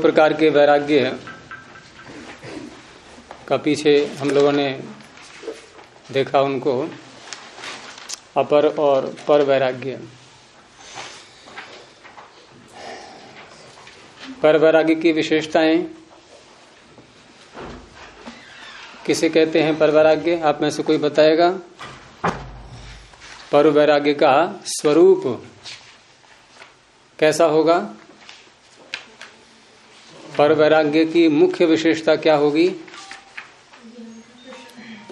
प्रकार के वैराग्य का पीछे हम लोगों ने देखा उनको अपर और पर वैराग्य। पर वैराग्य की विशेषताएँ किसे कहते हैं पर वैराग्य? आप में से कोई बताएगा? पर वैराग्य का स्वरूप कैसा होगा? पर वैराग्य की मुख्य विशेषता क्या होगी?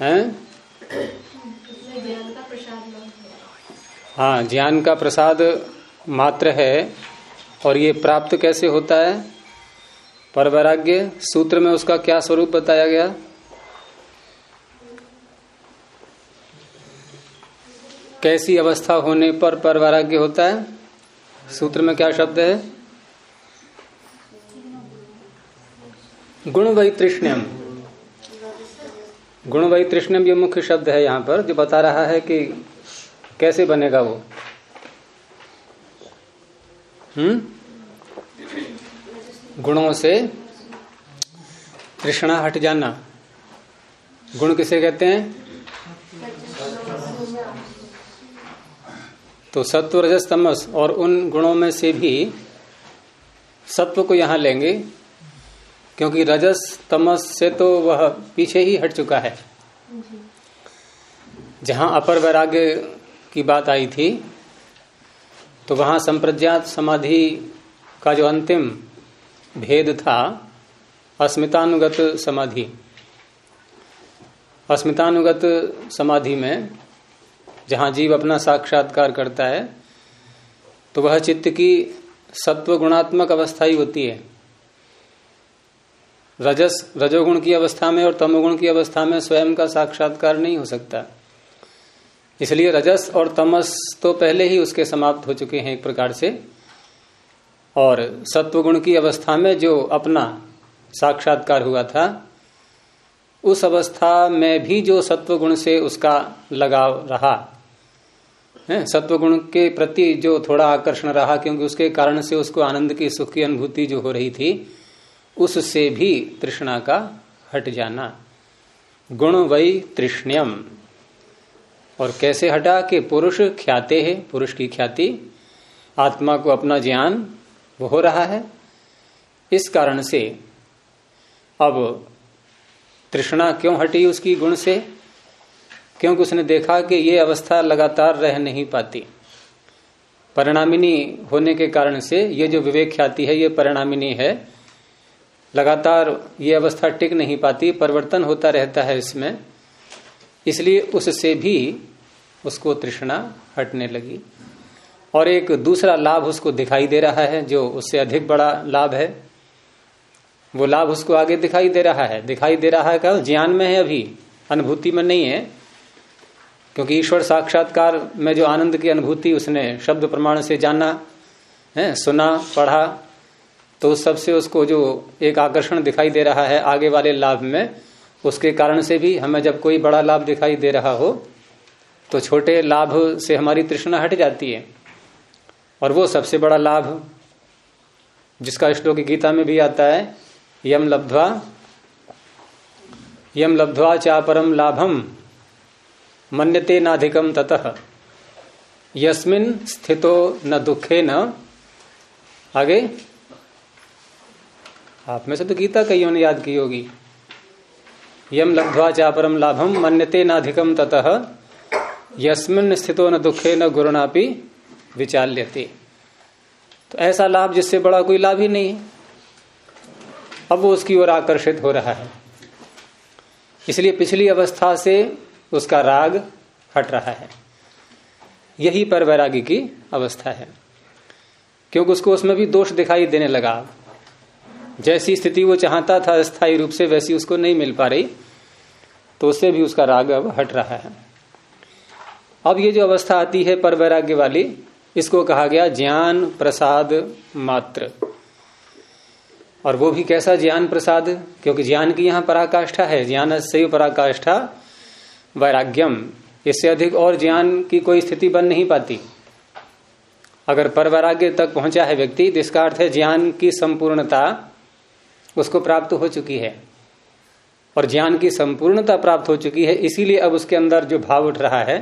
हैं? हाँ ज्ञान का प्रसाद मात्र है, और ये प्राप्त कैसे होता है? पर वैराग्य, सूत्र में उसका क्या स्वरूप बताया गया? कैसी अवस्था होने पर पर वैराग्य होता है? सूत्र में क्या शब्द है? गुण वैतृष्ण्यम गुण वैतृष्ण्यम ये मुख्य शब्द है यहाँ पर, जो बता रहा है कि कैसे बनेगा वो। हम्म? गुणों से तृष्णा हट जाना। गुण किसे कहते हैं? तो सत्व रजस तमस और उन गुणों में से भी सत्व को यहाँ लेंगे। क्योंकि रजस तमस से तो वह पीछे ही हट चुका है। जहाँ अपर वैराग्य की बात आई थी तो वहाँ संप्रज्ञात समाधि का जो अंतिम भेद था अस्मितानुगत समाधि। अस्मितानुगत समाधि में जहाँ जीव अपना साक्षात्कार करता है तो वह चित्त की सत्व गुणात्मक अवस्था ही होती है। रजस, रजोगुण की अवस्था में और तमोगुण की अवस्था में स्वयं का साक्षात्कार नहीं हो सकता। इसलिए रजस और तमस तो पहले ही उसके समाप्त हो चुके हैं एक प्रकार से। और सत्वगुण की अवस्था में जो अपना साक्षात्कार हुआ था, उस अवस्था में भी जो सत्वगुण से उसका लगाव रहा, है, सत्वगुण के प्रति जो थोड़ा आकर्षण रहा, क्योंकि उसके कारण से उसको आनंद की, सुख की अनुभूति जो हो रही थी उससे भी तृष्णा का हट जाना। गुण वही तृष्ण्यम। और कैसे हटा कि पुरुष ख्याते है, पुरुष की ख्याति? आत्मा को अपना ज्ञान हो रहा है। इस कारण से अब तृष्णा क्यों हटी उसकी गुण से? क्योंकि उसने देखा कि ये अवस्था लगातार रह नहीं पाती? परिणामिनी होने के कारण से ये जो विवेक ख्याति है, ये परिणामिनी है। लगातार ये अवस्था टिक नहीं पाती, परिवर्तन होता रहता है इसमें। इसलिए उससे भी उसको तृष्णा हटने लगी। और एक दूसरा लाभ उसको दिखाई दे रहा है, जो उससे अधिक बड़ा लाभ है। वो लाभ उसको आगे दिखाई दे रहा है। दिखाई दे रहा है क्या ज्ञान में है अभी, अनुभूति में नहीं है। क्योंकि ईश्वर साक्षात्कार में जो आनंद की अनुभूति उसने शब्द प्रमाण से जाना, है, सुना, पढ़ा तो उस सबसे उसको जो एक आकर्षण दिखाई दे रहा है आगे वाले लाभ में, उसके कारण से भी हमें जब कोई बड़ा लाभ दिखाई दे रहा हो तो छोटे लाभ से हमारी तृष्णा हट जाती है। और वो सबसे बड़ा लाभ, जिसका श्लोक गीता में भी आता है, यम लब्ध्वा यम लब्ध्वा चापरम लाभम, मन्यते नाधिकम ततः। यस्मिन स्थितो न दुखे न आगे आप में से तो गीता कईयों ने याद की होगी। यम लब्ध्वा चापरम लाभम मन्यते नाधिकम ततः, यस्मिन स्थितो न दुखे न गुरुणापि विचाल्यते। तो ऐसा लाभ जिससे बड़ा कोई लाभ ही नहीं, अब वो उसकी ओर आकर्षित हो रहा है। इसलिए पिछली अवस्था से उसका राग हट रहा है। यही पर वैरागी की अवस्था है। क्योंकि उसको उसमें भी दोष दिखाई देने लगा। जैसी स्थिति वो चाहता था स्थायी रूप से वैसी उसको नहीं मिल पा रही तो उससे भी उसका राग अब हट रहा है। अब ये जो अवस्था आती है पर वैराग्य वाली, इसको कहा गया ज्ञान प्रसाद मात्र। और वो भी कैसा ज्ञान प्रसाद? क्योंकि ज्ञान की यहाँ पराकाष्ठा है, ज्ञान से पराकाष्ठा वैराग्यम। इससे अधिक और ज्ञान की कोई स्थिति बन नहीं पाती। अगर पर वैराग्य तक पहुँचा है व्यक्ति तो इसका अर्थ है ज्ञान की संपूर्णता उसको प्राप्त हो चुकी है और ज्ञान की संपूर्णता प्राप्त हो चुकी है। इसीलिए अब उसके अंदर जो भाव उठ रहा है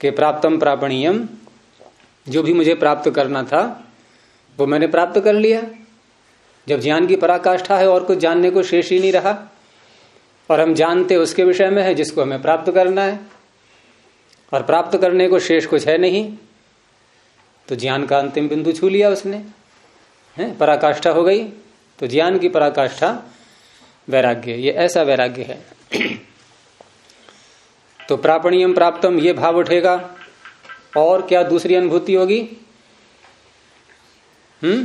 कि प्राप्तम प्रापणीयम, जो भी मुझे प्राप्त करना था, वो मैंने प्राप्त कर लिया। जब ज्ञान की पराकाष्ठा है और कुछ जानने को शेष ही नहीं रहा, और हम जानते उसके विषय में है जिसको हमें प्राप्त करना है, और प्राप्त करने को शेष कुछ है नहीं तो ज्ञान का अंतिम बिंदु छू लिया उसने। है, पराकाष्ठा हो गई। तो ज्ञान की पराकाष्ठा वैराग्य, ये ऐसा वैराग्य है। तो प्रापणियम प्राप्तम, ये भाव उठेगा। और क्या दूसरी अनुभूति होगी? हम्म?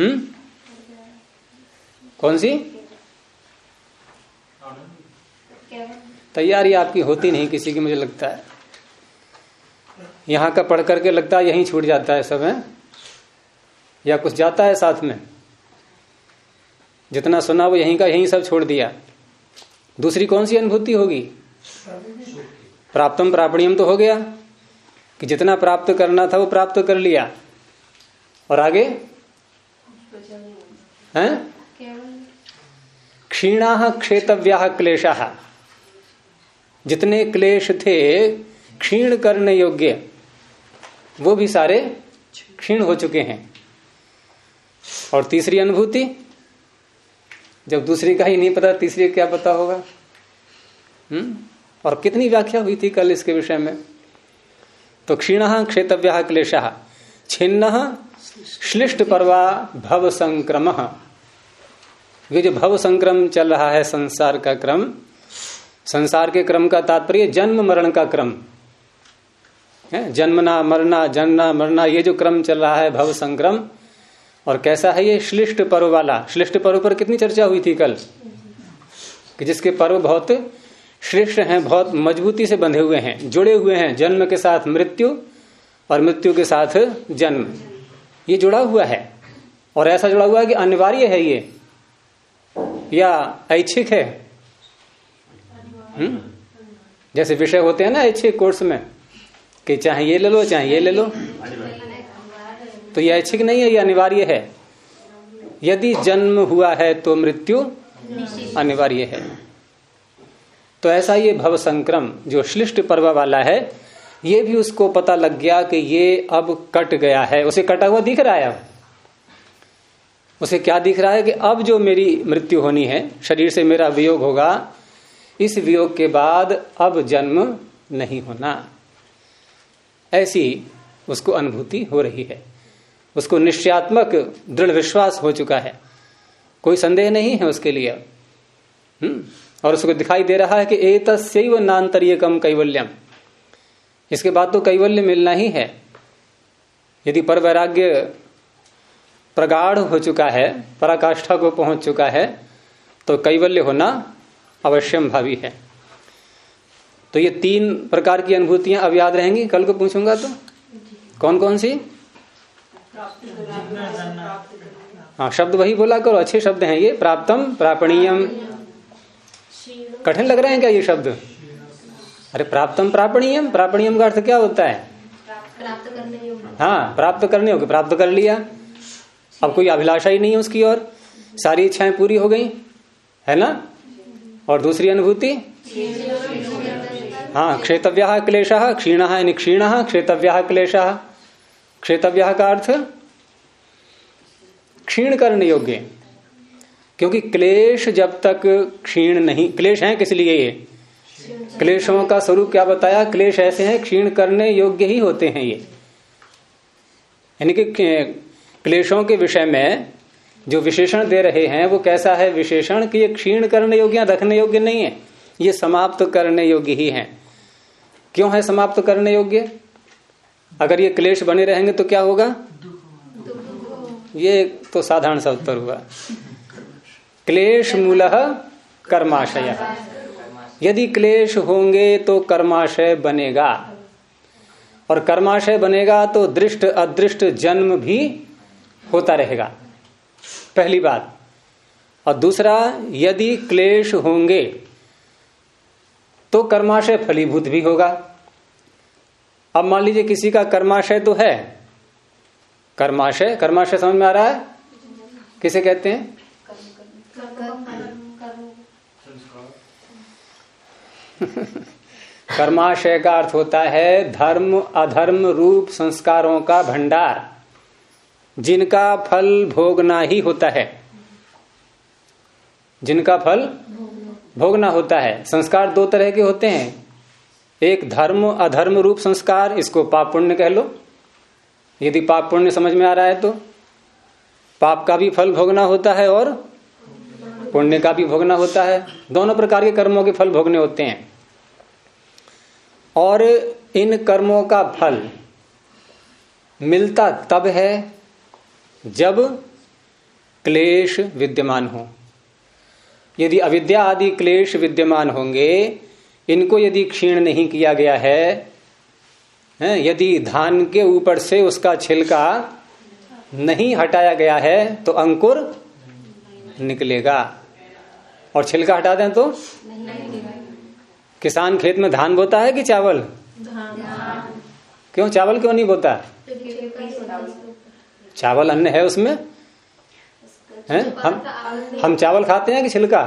हम्म? कौन सी? तैयारी आपकी होती नहीं, किसी की मुझे लगता है। यहाँ का पढ़ करके लगता है यहीं छूट जाता है सब, है? या कुछ जाता है साथ में? जितना सुना वो यहीं का यहीं सब छोड़ दिया। दूसरी कौन सी अनुभूति होगी? प्राप्तम प्रापणियम तो हो गया। कि जितना प्राप्त करना था वो प्राप्त कर लिया। और आगे? हैं? क्षीणा क्षेत्रव्या क्लेशा। जितने क्लेश थे, क्षीण करने योग्य, वो भी सारे क्षीण हो चुके हैं। और तीसरी अनुभूति? जब दूसरी का ही नहीं पता, तीसरी क्या पता होगा? हम्म? और कितनी व्याख्या हुई थी कल इसके विषय में? तो क्षीण क्षेत्रव्या क्लेश, छिन्न श्लिष्ट पर्वा भव संक्रम। ये जो भव संक्रम चल रहा है, संसार का क्रम, संसार के क्रम का तात्पर्य जन्म मरण का क्रम। है? जन्मना, मरना जन्मना मरना, ये जो क्रम चल रहा है, भव संक्रम और कैसा है ये श्लिष्ट पर्व वाला? श्लिष्ट पर्व पर कितनी चर्चा हुई थी कल? कि जिसके पर्व बहुत श्रेष्ठ हैं, बहुत मजबूती से बंधे हुए हैं, जुड़े हुए हैं, जन्म के साथ मृत्यु और मृत्यु के साथ जन्म। ये जुड़ा हुआ है। और ऐसा जुड़ा हुआ है कि अनिवार्य है ये। या ऐच्छिक है? हम्म? जैसे विषय होते हैं ना ऐच्छिक कोर्स में, कि चाहे ये ले लो, चाहे ये ले लो। तो यह ऐच्छिक नहीं है, यह अनिवार्य है। यदि जन्म हुआ है तो मृत्यु अनिवार्य है। तो ऐसा ये भव संक्रम, जो श्लिष्ट पर्व वाला है, ये भी उसको पता लग गया कि ये अब कट गया है। उसे कटा हुआ दिख रहा है अब। उसे क्या दिख रहा है कि अब जो मेरी मृत्यु होनी है, शरीर से मेरा वियोग होगा, इस वियोग के बाद अब जन्म नहीं होना। ऐसी उसको अनुभूति हो रही है। उसको निश्चयात्मक दृढ़ विश्वास हो चुका है। कोई संदेह नहीं है उसके लिए। हम्म? और उसको दिखाई दे रहा है कि एक तस्व नान्तरीय कम कैवल्यम। इसके बाद तो कैवल्य मिलना ही है। यदि पर वैराग्य प्रगाढ़ हो चुका है पराकाष्ठा को पहुँच चुका है तो कैवल्य होना अवश्यम भावी है। तो ये तीन प्रकार की अनुभूतियाँ अब याद रहेंगी? कल को पूछूँगा तो? कौन कौन सी? हाँ शब्द वही बोला करो, अच्छे शब्द हैं ये, प्राप्तम, प्रापणीयम। कठिन लग रहे हैं क्या ये शब्द? अरे प्राप्तम, प्रापणीयम प्रापणीयम का अर्थ क्या होता है? हाँ प्राप्त करने होगी, प्राप्त कर लिया। अब कोई अभिलाषा ही नहीं है उसकी और सारी इच्छाएँ पूरी हो गई, है ना? और दूसरी अनुभूति? हाँ क्षेत्रव्या क्लेश, क्षीण यानी क्षीण क्षेत्रव्या क्लेश। क्षेत्रव्या का अर्थ? क्षीण करने योग्य क्योंकि क्लेश जब तक क्षीण नहीं, क्लेश है किस लिए ये? क्लेशों का स्वरूप क्या बताया? क्लेश ऐसे हैं क्षीण करने योग्य ही होते हैं ये। यानी कि क्लेशों के विषय में जो विशेषण दे रहे हैं, वो कैसा है विशेषण? कि ये क्षीण करने योग्य रखने योग्य नहीं है। ये समाप्त करने योग्य ही है। क्यों है समाप्त करने योग्य अगर ये क्लेश बने रहेंगे तो क्या होगा? ये तो साधारण सा उत्तर हुआ। क्लेश मूल कर्माशय। यदि क्लेश होंगे तो कर्माशय बनेगा। और कर्माशय बनेगा तो दृष्ट अदृष्ट जन्म भी होता रहेगा। पहली बात। और दूसरा, यदि क्लेश होंगे तो कर्माशय फलीभूत भी होगा। अब मान लीजिए किसी का कर्माशय तो है। कर्माशय? कर्माशय समझ में आ रहा है? किसे कहते हैं? कर्माशय का अर्थ होता है धर्म, अधर्म रूप संस्कारों का भंडार, जिनका फल भोगना ही होता है। जिनका फल भोगना होता है। संस्कार दो तरह के होते हैं। एक धर्म अधर्म रूप संस्कार, इसको पाप पुण्य कह लो। यदि पाप पुण्य समझ में आ रहा है तो पाप का भी फल भोगना होता है और पुण्य का भी भोगना होता है। दोनों प्रकार के कर्मों के फल भोगने होते हैं। और इन कर्मों का फल मिलता तब है जब क्लेश विद्यमान हो। यदि अविद्या आदि क्लेश विद्यमान होंगे इनको यदि क्षीण नहीं किया गया है, यदि धान के ऊपर से उसका छिलका नहीं हटाया गया है तो अंकुर निकलेगा। और छिलका हटा दें तो? किसान खेत में धान बोता है कि चावल? क्यों चावल क्यों नहीं बोता? चावल अन्न है उसमें? है हम हम चावल खाते हैं कि छिलका?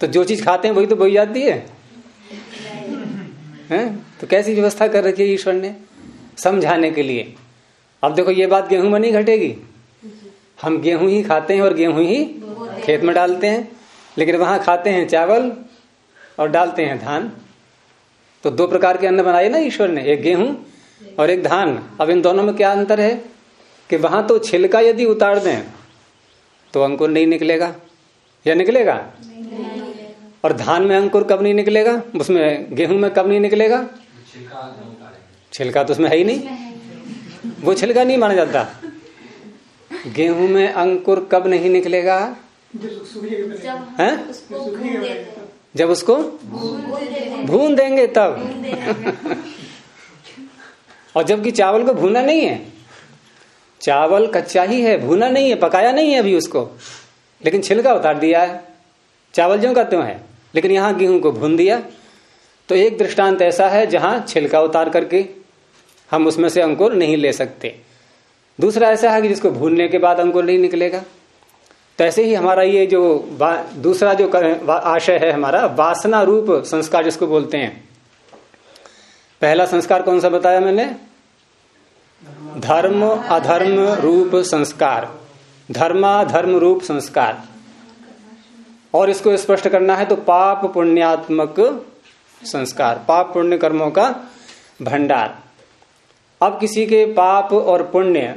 तो जो चीज़ खाते हैं वही तो बोई जाती है। हैं? तो कैसी व्यवस्था कर रखी है ईश्वर ने? समझाने के लिए। अब देखो ये बात गेहूँ में नहीं घटेगी। हम गेहूँ ही खाते हैं और गेहूँ ही खेत में डालते हैं। लेकिन वहाँ खाते हैं चावल और डालते हैं धान। तो दो प्रकार के अन्न बनाए ना ईश्वर ने, एक गेहूँ और एक धान। अब इन दोनों में क्या अंतर है? कि वहाँ तो छिलका यदि उतार दें तो अंकुर नहीं निकलेगा। या निकलेगा? और धान में अंकुर कब नहीं निकलेगा? उसमें गेहूँ में कब नहीं निकलेगा? छिलका तो उसमें है ही नहीं। वो छिलका नहीं माना जाता। गेहूँ में अंकुर कब नहीं निकलेगा? है? जब उसको भून देंगे तब। और जबकि चावल को भूना नहीं है। चावल कच्चा ही है भूना नहीं है पकाया नहीं है अभी उसको। लेकिन छिलका उतार दिया है। चावल जो का त्यों है। लेकिन यहाँ गेहूँ को भून दिया। तो एक दृष्टांत ऐसा है जहाँ छिलका उतार करके हम उसमें से अंकुर नहीं ले सकते। दूसरा ऐसा है कि जिसको भूनने के बाद अंकुर नहीं निकलेगा। तो ऐसे ही हमारा ये जो दूसरा जो आशय है हमारा, वासना रूप संस्कार जिसको बोलते हैं। पहला संस्कार कौन सा बताया मैंने? धर्म, अधर्म रूप संस्कार। धर्माधर्म रूप संस्कार। और इसको स्पष्ट करना है तो पाप पुण्यात्मक संस्कार, पाप पुण्य कर्मों का भंडार। अब किसी के पाप और पुण्य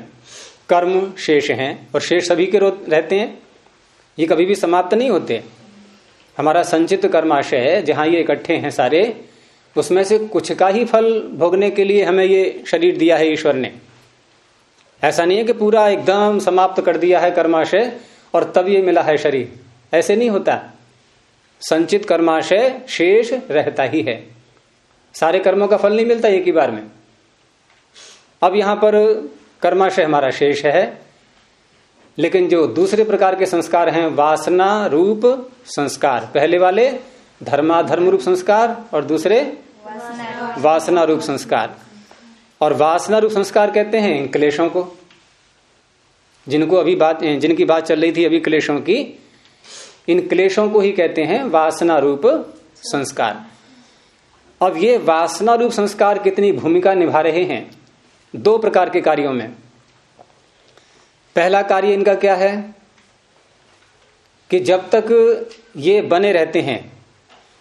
कर्म शेष हैं और शेष सभी के रहते हैं, ये कभी भी समाप्त नहीं होते। हमारा संचित कर्माशय है, जहाँ ये इकट्ठे हैं सारे, उसमें से कुछ का ही फल भोगने के लिए हमें ये शरीर दिया है ईश्वर ने। ऐसा नहीं है कि पूरा एकदम समाप्त कर दिया है कर्माशय और तब ये मिला है शरीर। ऐसे नहीं होता। संचित कर्माशय शेष रहता ही है। सारे कर्मों का फल नहीं मिलता एक ही बार में। अब यहाँ पर कर्माशय हमारा शेष है। लेकिन जो दूसरे प्रकार के संस्कार हैं, वासना रूप संस्कार, पहले वाले धर्माधर्म रूप संस्कार और दूसरे वासना वासना रूप संस्कार। और वासना रूप संस्कार कहते हैं क्लेशों को। जिनको अभी बात, जिनकी बात चल रही थी अभी क्लेशों की इन क्लेशों को ही कहते हैं वासना रूप संस्कार। अब ये वासना रूप संस्कार कितनी भूमिका निभा रहे हैं? दो प्रकार के कार्यों में। पहला कार्य इनका क्या है? कि जब तक ये बने रहते हैं,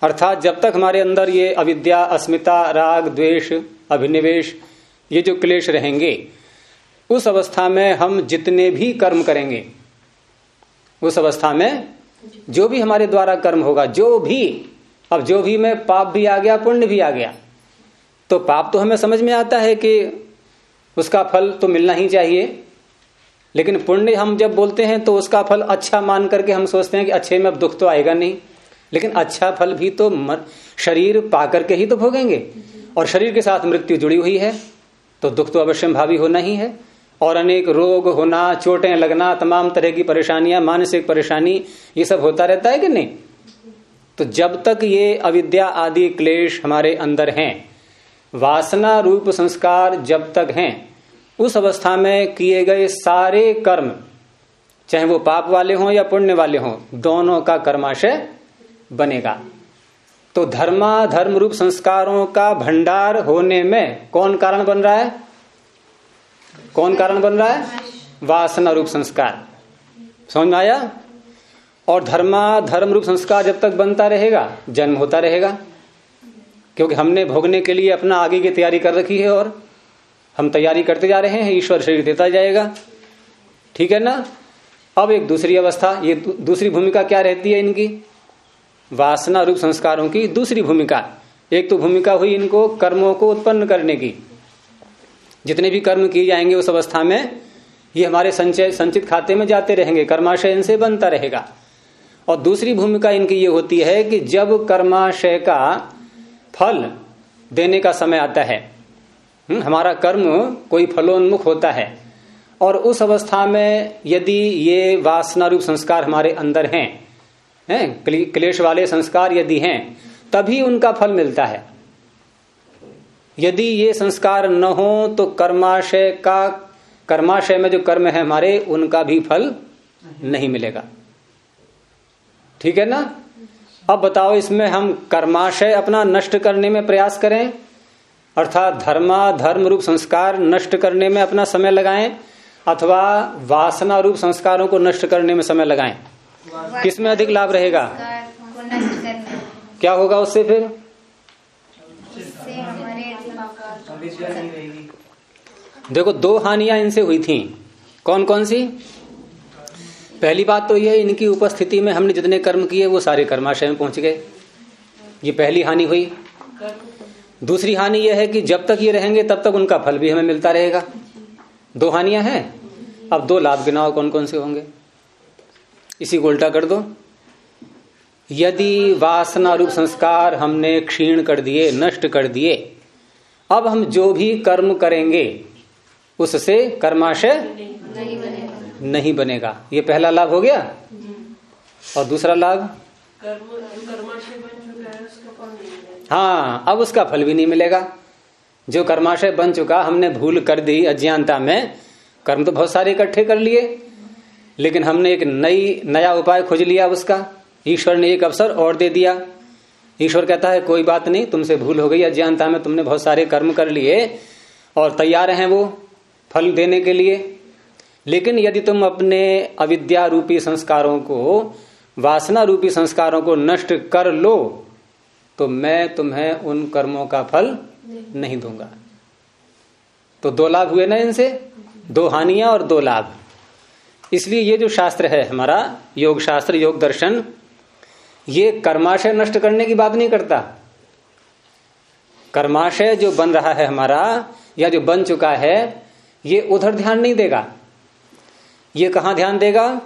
अर्थात जब तक हमारे अंदर ये अविद्या, अस्मिता, राग, द्वेष, अभिनिवेश, ये जो क्लेश रहेंगे, उस अवस्था में हम जितने भी कर्म करेंगे, उस अवस्था में जो भी हमारे द्वारा कर्म होगा, जो भी, अब जो भी में पाप भी आ गया, पुण्य भी आ गया तो पाप तो हमें समझ में आता है कि उसका फल तो मिलना ही चाहिए, लेकिन पुण्य हम जब बोलते हैं तो उसका फल अच्छा मान करके हम सोचते हैं कि अच्छे में अब दुख तो आएगा नहीं, लेकिन अच्छा फल भी तो शरीर पा करके ही तो भोगेंगे, और शरीर के साथ मृत्यु जुड़ी हुई है तो दुख तो अवश्य भावी होना ही है। और अनेक रोग, होना, चोटें, लगना, तमाम तरह की परेशानियाँ, मानसिक परेशानी, ये सब होता रहता है कि नहीं? तो जब तक ये अविद्या आदि क्लेश हमारे अंदर हैं, वासना रूप संस्कार जब तक हैं, उस अवस्था में किए गए सारे कर्म, चाहे वो पाप वाले हों या पुण्य वाले हों, दोनों का कर्माशय बनेगा। तो धर्मा धर्म रूप संस्कारों का भंडार होने में कौन कारण बन रहा है? कौन कारण बन रहा है? वासना रूप संस्कार। समझ आया? और धर्मा, धर्म रूप संस्कार जब तक बनता रहेगा, जन्म होता रहेगा। क्योंकि हमने भोगने के लिए अपना आगे की तैयारी कर रखी है और हम तैयारी करते जा रहे हैं, ईश्वर शरीर देता जाएगा। ठीक है ना? अब एक दूसरी अवस्था, ये दूसरी भूमिका क्या रहती है इनकी? वासना रूप संस्कारों की दूसरी भूमिका। एक तो भूमिका हुई इनको कर्मों को उत्पन्न करने की। जितने भी कर्म किए जाएँगे उस अवस्था में ये हमारे संचय संचित खाते में जाते रहेंगे कर्माशय इनसे बनता रहेगा। और दूसरी भूमिका इनकी ये होती है कि जब कर्माशय का फल देने का समय आता है हम्म, हमारा कर्म कोई फलोन्मुख होता है और उस अवस्था में यदि ये वासना रूप संस्कार हमारे अंदर हैं हैं क्लेश वाले संस्कार यदि हैं तभी उनका फल मिलता है। यदि ये संस्कार न हो तो कर्माशय का कर्माशय में जो कर्म है हमारे उनका भी फल नहीं मिलेगा। ठीक है ना? अब बताओ इसमें हम कर्माशय अपना नष्ट करने में प्रयास करें अर्थात धर्मा धर्म रूप संस्कार नष्ट करने में अपना समय लगाएँ अथवा वासना रूप संस्कारों को नष्ट करने में समय लगाएँ। किसमें अधिक लाभ रहेगा? क्या होगा उससे फिर? देखो, दो हानियाँ इनसे हुई थी। कौन कौन सी? पहली बात तो यह इनकी उपस्थिति में हमने जितने कर्म किए, वो सारे कर्माशय में पहुँच गए। ये पहली हानि हुई। दूसरी हानि यह है कि जब तक ये रहेंगे, तब तक उनका फल भी हमें मिलता रहेगा। दो हानियाँ हैं। अब दो लाभ गिनाओ कौन कौन से होंगे? इसी को उल्टा कर दो। यदि वासना रूप संस्कार हमने क्षीण कर दिए, नष्ट कर दिए अब हम जो भी कर्म करेंगे उससे कर्माशय नहीं बनेगा। नहीं बनेगा। ये पहला लाभ हो गया? और दूसरा लाभ? हाँ अब उसका फल भी नहीं मिलेगा। जो कर्माशय बन चुका हमने भूल कर दी अज्ञानता में कर्म तो बहुत सारे इकट्ठे कर लिए। लेकिन हमने एक नई नया उपाय खोज लिया उसका। ईश्वर ने एक अवसर और दे दिया। ईश्वर कहता है, कोई बात नहीं, तुमसे भूल हो गई, अज्ञानता में तुमने बहुत सारे कर्म कर लिए और तैयार हैं वो फल देने के लिए। लेकिन यदि तुम अपने अविद्या रूपी संस्कारों को वासना रूपी संस्कारों को नष्ट कर लो तो मैं तुम्हें उन कर्मों का फल नहीं दूँगा। तो दो लाभ हुए ना इनसे? दो हानियाँ और दो लाभ। इसलिए ये जो शास्त्र है हमारा योग शास्त्र योग दर्शन ये कर्माशय नष्ट करने की बात नहीं करता। कर्माशय जो बन रहा है हमारा, या जो बन चुका है, ये उधर ध्यान नहीं देगा। ये कहा ध्यान देगा?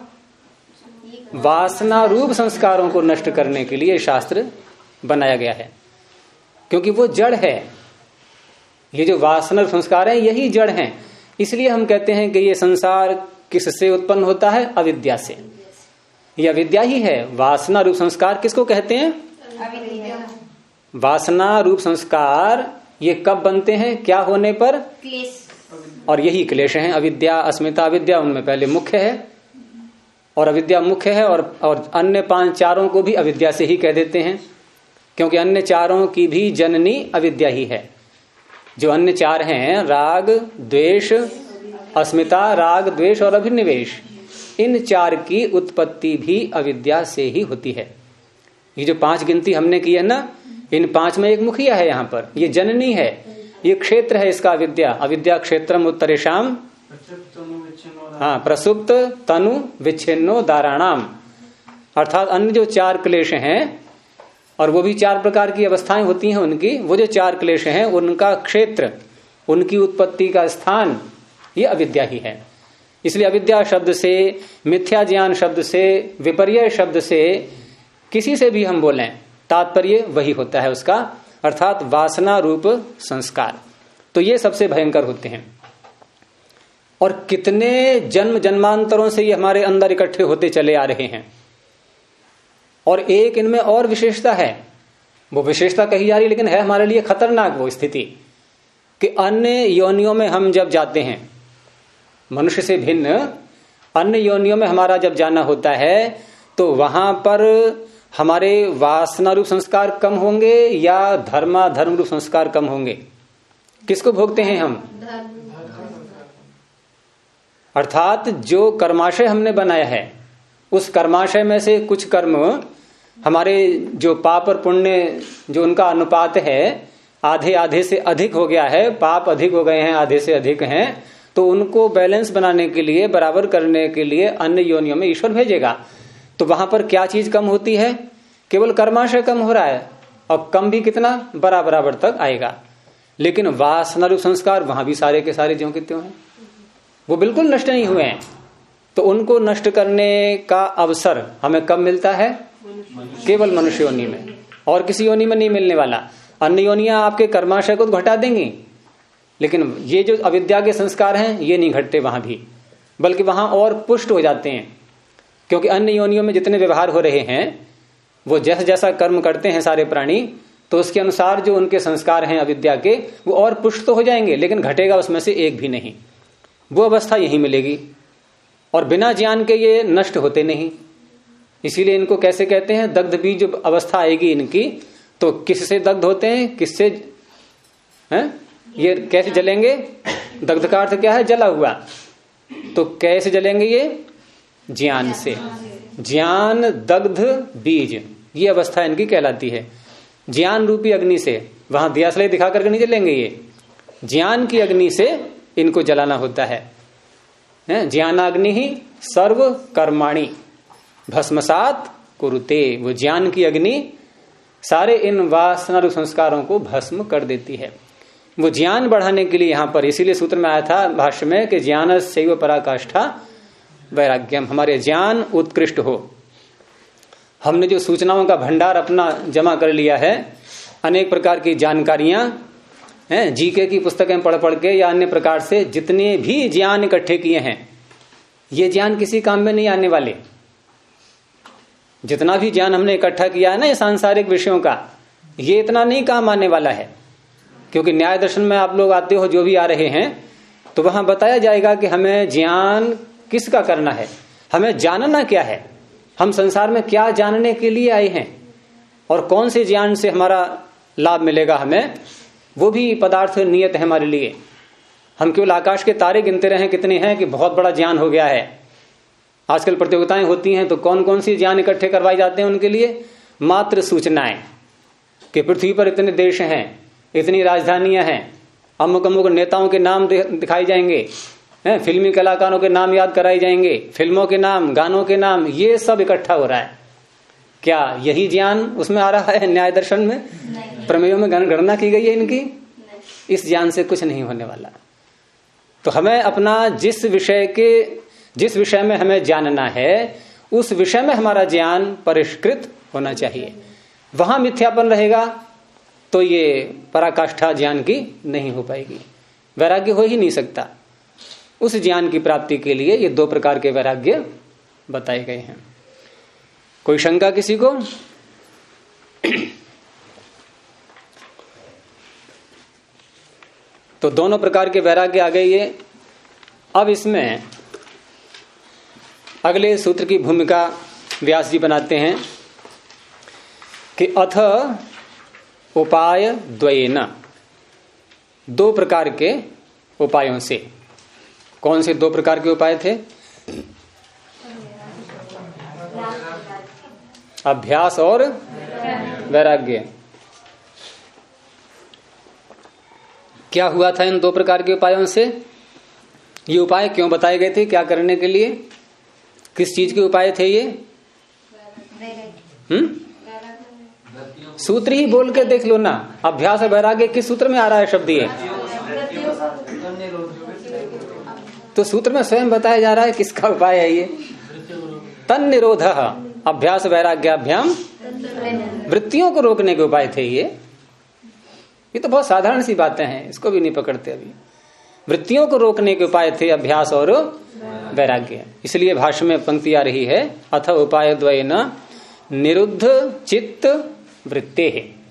वासना रूप संस्कारों को नष्ट करने के लिए शास्त्र बनाया गया है। क्योंकि वो जड़ है। ये जो वासना संस्कार है, यही जड़ है। इसलिए हम कहते हैं कि ये संसार किससे उत्पन्न होता है? अविद्या से। यह अविद्या ही है? वासना रूप संस्कार किसको कहते हैं? वासना रूप संस्कार, ये कब बनते हैं? क्या होने पर? और यही क्लेश है। अविद्या, अस्मिता, अविद्या, उनमें पहले मुख्य है। और अविद्या मुख्य है और और अन्य पाँच चारों को भी अविद्या से ही कह देते हैं। क्योंकि अन्य चारों की भी जननी अविद्या ही है। जो अन्य चार हैं, राग, द्वेष, अस्मिता, राग, द्वेष और अभिनिवेश। इन चार की उत्पत्ति भी अविद्या से ही होती है। ये जो पाँच गिनती हमने की है ना, इन पाँच में एक मुखिया है यहाँ पर। ये जननी है, ये क्षेत्र है इसका अविद्या। अविद्या क्षेत्र उत्तरेशम हाँ प्रसुप्त, तनु, विच्छिन्नो, दाराणाम। अर्थात अन्य जो चार क्लेश हैं, और वो भी चार प्रकार की अवस्थाएँ होती हैं उनकी, वो जो चार क्लेश हैं, उनका क्षेत्र, उनकी उत्पत्ति का स्थान, ये अविद्या ही है। इसलिए अविद्या शब्द से, मिथ्या ज्ञान शब्द से विपर्य शब्द से किसी से भी हम बोलें, तात्पर्य वही होता है उसका, अर्थात वासना रूप संस्कार। तो ये सबसे भयंकर होते हैं। और कितने जन्म जन्मांतरों से ये हमारे अंदर इकट्ठे होते चले आ रहे हैं। और एक इनमें और विशेषता है। वो विशेषता कही जा रही लेकिन है हमारे लिए खतरनाक वो स्थिति, कि अन्य योनियों में हम जब जाते हैं मनुष्य से भिन्न। अन्य योनियों में हमारा जब जाना होता है तो वहाँ पर हमारे वासना रूप संस्कार कम होंगे या धर्मा धर्म रूप संस्कार कम होंगे? किसको भोगते हैं हम? अर्थात जो कर्माशय हमने बनाया है, उस कर्माशय में से कुछ कर्म हमारे जो पाप और पुण्य, जो उनका अनुपात है, आधे आधे से अधिक हो गया है, पाप अधिक हो गए हैं, आधे से अधिक हैं तो उनको बैलेंस बनाने के लिए, बराबर करने के लिए अन्य योनियों में ईश्वर भेजेगा। तो वहाँ पर क्या चीज़ कम होती है? केवल कर्माशय कम हो रहा है, और कम भी कितना? बरा बराबर तक आएगा। लेकिन वासना रूप संस्कार, वहाँ भी सारे के सारे ज्यो कितने हैं। वो बिल्कुल नष्ट नहीं हुए हैं। तो उनको नष्ट करने का अवसर हमें कब मिलता है? केवल मनुष्य योनि में। और किसी योनि में नहीं मिलने वाला। अन्य योनिया आपके कर्माशय को घटा देंगी। लेकिन ये जो अविद्या के संस्कार हैं, ये नहीं घटते वहाँ भी। बल्कि वहाँ और पुष्ट हो जाते हैं। क्योंकि अन्य योनियों में जितने व्यवहार हो रहे हैं, वो जैसा जैसा कर्म करते हैं सारे प्राणी तो उसके अनुसार जो उनके संस्कार हैं अविद्या के, वो और पुष्ट तो हो जाएँगे, लेकिन घटेगा उसमें से एक भी नहीं। वो अवस्था यही मिलेगी। और बिना ज्ञान के ये नष्ट होते नहीं। इसीलिए इनको कैसे कहते हैं? दग्ध बीज जो अवस्था आएगी इनकी तो किससे दग्ध होते हैं? किससे, हैं? ये कैसे जलेंगे? दग्ध का अर्थ क्या है? जला हुआ। तो कैसे जलेंगे ये? ज्ञान से। ज्ञान, दग्ध, बीज। ये अवस्था इनकी कहलाती है। ज्ञान रूपी अग्नि से। वहाँ दियासले दिखा करके नहीं जलेंगे ये। ज्ञान की अग्नि से इनको जलाना होता है। ज्ञानाग्नि ही सर्व कर्माणी। भस्मसात कुरुते। वो ज्ञान की अग्नि सारे इन वासना संस्कारों को भस्म कर देती है। वो ज्ञान बढ़ाने के लिए यहाँ पर, इसीलिए सूत्र में आया था भाष्य में कि ज्ञान शैव पराकाष्ठा वैराग्यम। हमारे ज्ञान उत्कृष्ट हो। हमने जो सूचनाओं का भंडार अपना जमा कर लिया है, अनेक प्रकार की जानकारियाँ, हैं, जीके की पुस्तकें पढ़ पढ़ के या अन्य प्रकार से जितने भी ज्ञान इकट्ठे किए हैं, ये ज्ञान किसी काम में नहीं आने वाले। जितना भी ज्ञान हमने इकट्ठा किया है ना ये सांसारिक विषयों का, ये इतना नहीं काम आने वाला है। क्योंकि न्याय दर्शन में आप लोग आते हो, जो भी आ रहे हैं तो वहाँ बताया जाएगा कि हमें ज्ञान किसका करना है? हमें जानना क्या है? हम संसार में क्या जानने के लिए आए हैं? और कौन से ज्ञान से हमारा लाभ मिलेगा हमें? वो भी पदार्थ नियत है हमारे लिए। हम केवल आकाश के तारे गिनते रहे कितने हैं कि बहुत बड़ा ज्ञान हो गया है। आजकल प्रतियोगिताएँ होती हैं तो कौन कौन सी ज्ञान इकट्ठे करवाए जाते हैं उनके लिए? मात्र सूचनाएँ, कि पृथ्वी पर इतने देश हैं इतनी राजधानियाँ हैं। अमुक अमुक नेताओं के नाम दिखाई जाएँगे। हैं फिल्मी कलाकारों के नाम याद कराए जाएँगे। फ़िल्मों के नाम गानों के नाम ये सब इकट्ठा हो रहा है। क्या यही ज्ञान उसमें आ रहा है न्याय दर्शन में? प्रमेयों में गणना की गई है इनकी? इस ज्ञान से कुछ नहीं होने वाला। तो हमें अपना जिस विषय के जिस विषय में हमें जानना है उस विषय में हमारा ज्ञान परिष्कृत होना चाहिए। वहाँ मिथ्यापन रहेगा तो ये पराकाष्ठा ज्ञान की नहीं हो पाएगी। वैराग्य हो ही नहीं सकता। उस ज्ञान की प्राप्ति के लिए ये दो प्रकार के वैराग्य बताए गए हैं। कोई शंका किसी को? तो दोनों प्रकार के वैराग्य आ गए ये। अब इसमें अगले सूत्र की भूमिका व्यास जी बनाते हैं कि अथ उपाय द्वयन। दो प्रकार के उपायों से। कौन से दो प्रकार के उपाय थे? अभ्यास और वैराग्य। क्या हुआ था इन दो प्रकार के उपायों से? ये उपाय क्यों बताए गए थे? क्या करने के लिए? किस चीज़ के उपाय थे ये? हम्म? सूत्र ही बोल के देख लो ना। अभ्यास वैराग्य किस सूत्र में आ रहा है शब्द ये? तो सूत्र में स्वयं बताया जा रहा है किसका उपाय है ये? तन निरोध अभ्यास, वैराग्याभ्याम। वृत्तियों को रोकने के उपाय थे ये। ये तो बहुत साधारण सी बातें हैं, इसको भी नहीं पकड़ते अभी। वृत्तियों को रोकने के उपाय थे अभ्यास और वैराग्य। इसलिए भाष्य में पंक्ति आ रही है, अथ उपाय द्वय निरुद्ध चित्त वृत्ते है।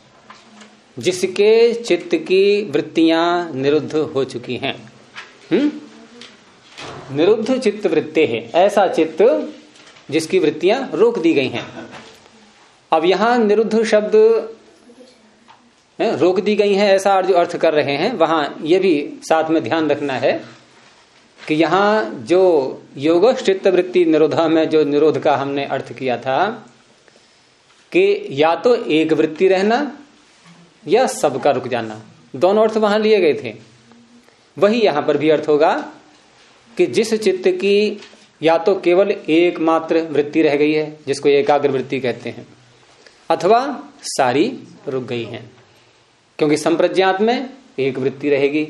जिसके चित्त की वृत्तियाँ निरुद्ध हो चुकी हैं। हम्म? निरुद्ध चित्त वृत्ते है। ऐसा चित्त जिसकी वृत्तियाँ रोक दी गई हैं। अब यहाँ निरुद्ध शब्द रोक दी गई हैं, ऐसा जो अर्थ कर रहे हैं। वहाँ यह भी साथ में ध्यान रखना है कि यहाँ जो योग चित्त वृत्ति निरोधा में जो निरोध का हमने अर्थ किया था कि या तो एक वृत्ति रहना या सबका रुक जाना। दोनों अर्थ वहाँ लिए गए थे। वही यहाँ पर भी अर्थ होगा कि जिस चित्त की या तो केवल एकमात्र वृत्ति रह गई है, जिसको एकाग्र वृत्ति कहते हैं, अथवा सारी रुक गई है। क्योंकि संप्रज्ञात में एक वृत्ति रहेगी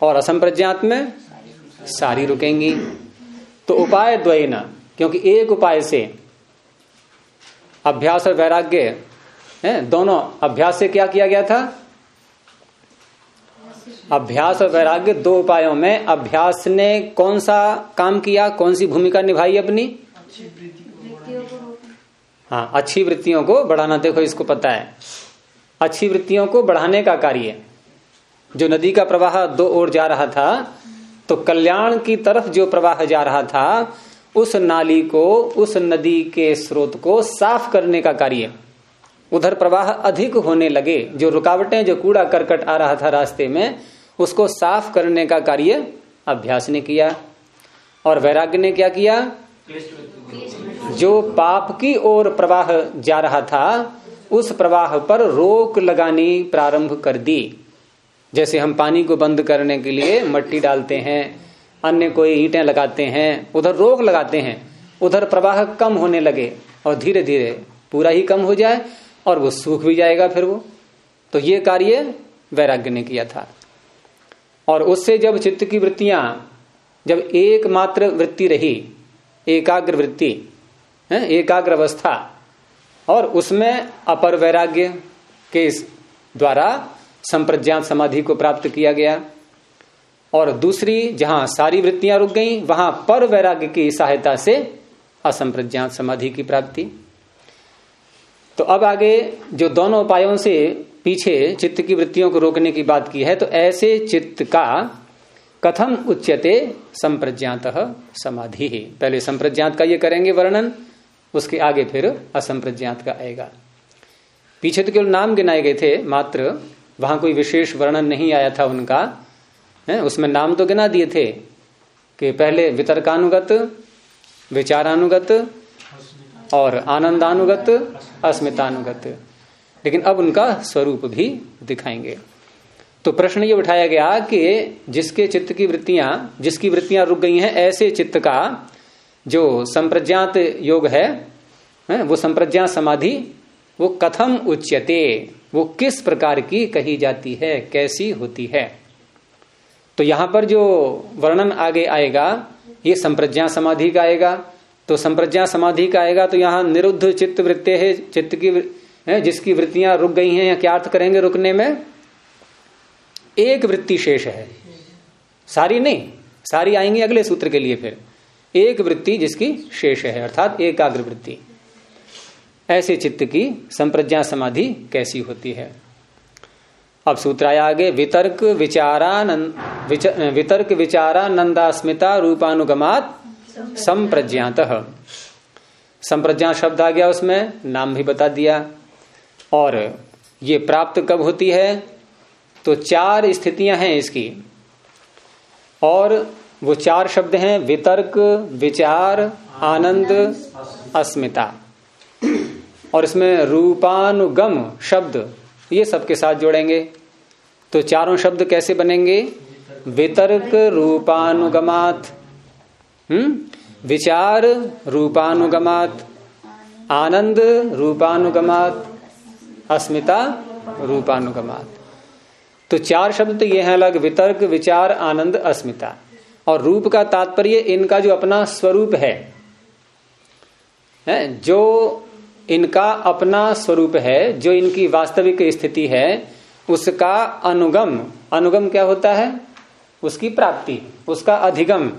और असंप्रज्ञात में सारी रुकेंगी। तो उपाय द्वयन, क्योंकि एक उपाय से अभ्यास और वैराग्य है। दोनों अभ्यास से क्या किया गया था? अभ्यास और वैराग्य दो उपायों में। अभ्यास ने कौन सा काम किया? कौन सी भूमिका निभाई अपनी? हाँ अच्छी वृत्तियों को बढ़ाना। देखो, इसको पता है। अच्छी वृत्तियों को बढ़ाने का कार्य। जो नदी का प्रवाह दो ओर जा रहा था तो कल्याण की तरफ़ जो प्रवाह जा रहा था उस नाली को, उस नदी के स्रोत को साफ़ करने का कार्य। उधर प्रवाह अधिक होने लगे, जो रुकावटें, जो कूड़ा करकट आ रहा था रास्ते में, उसको साफ़ करने का कार्य अभ्यास ने किया। और वैराग्य ने क्या किया? जो पाप की ओर प्रवाह जा रहा था, उस प्रवाह पर रोक लगानी प्रारंभ कर दी। जैसे हम पानी को बंद करने के लिए मट्टी डालते हैं अन्य कोई ईंटें लगाते हैं, उधर रोग लगाते हैं, उधर प्रवाह कम होने लगे और धीरे धीरे पूरा ही कम हो जाए और वो सूख भी जाएगा फिर वो। तो ये कार्य वैराग्य ने किया था। और उससे जब चित्त की वृत्तियाँ, जब एकमात्र वृत्ति रही, एकाग्र वृत्ति एकाग्र अवस्था, और उसमें अपर वैराग्य के द्वारा संप्रज्ञात समाधि को प्राप्त किया गया। और दूसरी, जहाँ सारी वृत्तियाँ रुक गई, वहाँ पर वैराग्य की सहायता से असंप्रज्ञात समाधि की प्राप्ति। तो अब आगे जो दोनों उपायों से पीछे चित्त की वृत्तियों को रोकने की बात की है तो ऐसे चित्त का कथम उच्यते संप्रज्ञात समाधि ही। पहले संप्रज्ञात का ये करेंगे वर्णन, उसके आगे फिर असंप्रज्ञात का आएगा। पीछे तो केवल नाम गिनाए गए थे, मात्र वहाँ कोई विशेष वर्णन नहीं आया था उनका। है? उसमें नाम तो गिना दिए थे कि पहले वितर्कानुगत विचारानुगत और आनंदानुगत अस्मितानुगत। लेकिन अब उनका स्वरूप भी दिखाएँगे। तो प्रश्न ये उठाया गया कि जिसके चित्त की वृत्तियाँ जिसकी वृत्तियाँ रुक गई हैं ऐसे चित्त का जो संप्रज्ञात योग है, वो संप्रज्ञात समाधि वो कथम उच्यते वो किस प्रकार की कही जाती है कैसी होती है? तो यहाँ पर जो वर्णन आगे आएगा, ये संप्रज्ञा समाधि का आएगा। तो संप्रज्ञा समाधि का आएगा तो यहाँ निरुद्ध चित्त वृत्ति है, चित्त की है, जिसकी वृत्तियाँ रुक गई हैं या क्या अर्थ करेंगे रुकने में? एक वृत्ति शेष है। सारी नहीं, सारी आएँगी अगले सूत्र के लिए फिर। एक वृत्ति जिसकी शेष है, अर्थात एकाग्र वृत्ति। ऐसे चित्त की संप्रज्ञा समाधि कैसी होती है? अब सूत्र आया आगे वितर्क विचारा विच, वितर्क विचारानंदास्मिता रूपानुगमात संप्रज्ञात। संप्रज्ञा शब्द आ गया उसमें नाम भी बता दिया। और ये प्राप्त कब होती है? तो चार स्थितियाँ हैं इसकी। और वो चार शब्द हैं वितर्क विचार आनंद अस्मिता। और इसमें रूपानुगम शब्द ये सबके साथ जोड़ेंगे। तो चारों शब्द कैसे बनेंगे? वितर्क रूपानुगमात। हम्म? विचार रूपानुगमात। आनंद रूपानुगमात। अस्मिता रूपानुगमात। तो चार शब्द तो ये हैं अलग वितर्क विचार आनंद अस्मिता। और रूप का तात्पर्य इनका जो अपना स्वरूप है, है जो इनका अपना स्वरूप है, जो इनकी वास्तविक स्थिति है, उसका अनुगम। अनुगम क्या होता है? उसकी प्राप्ति, उसका अधिगम।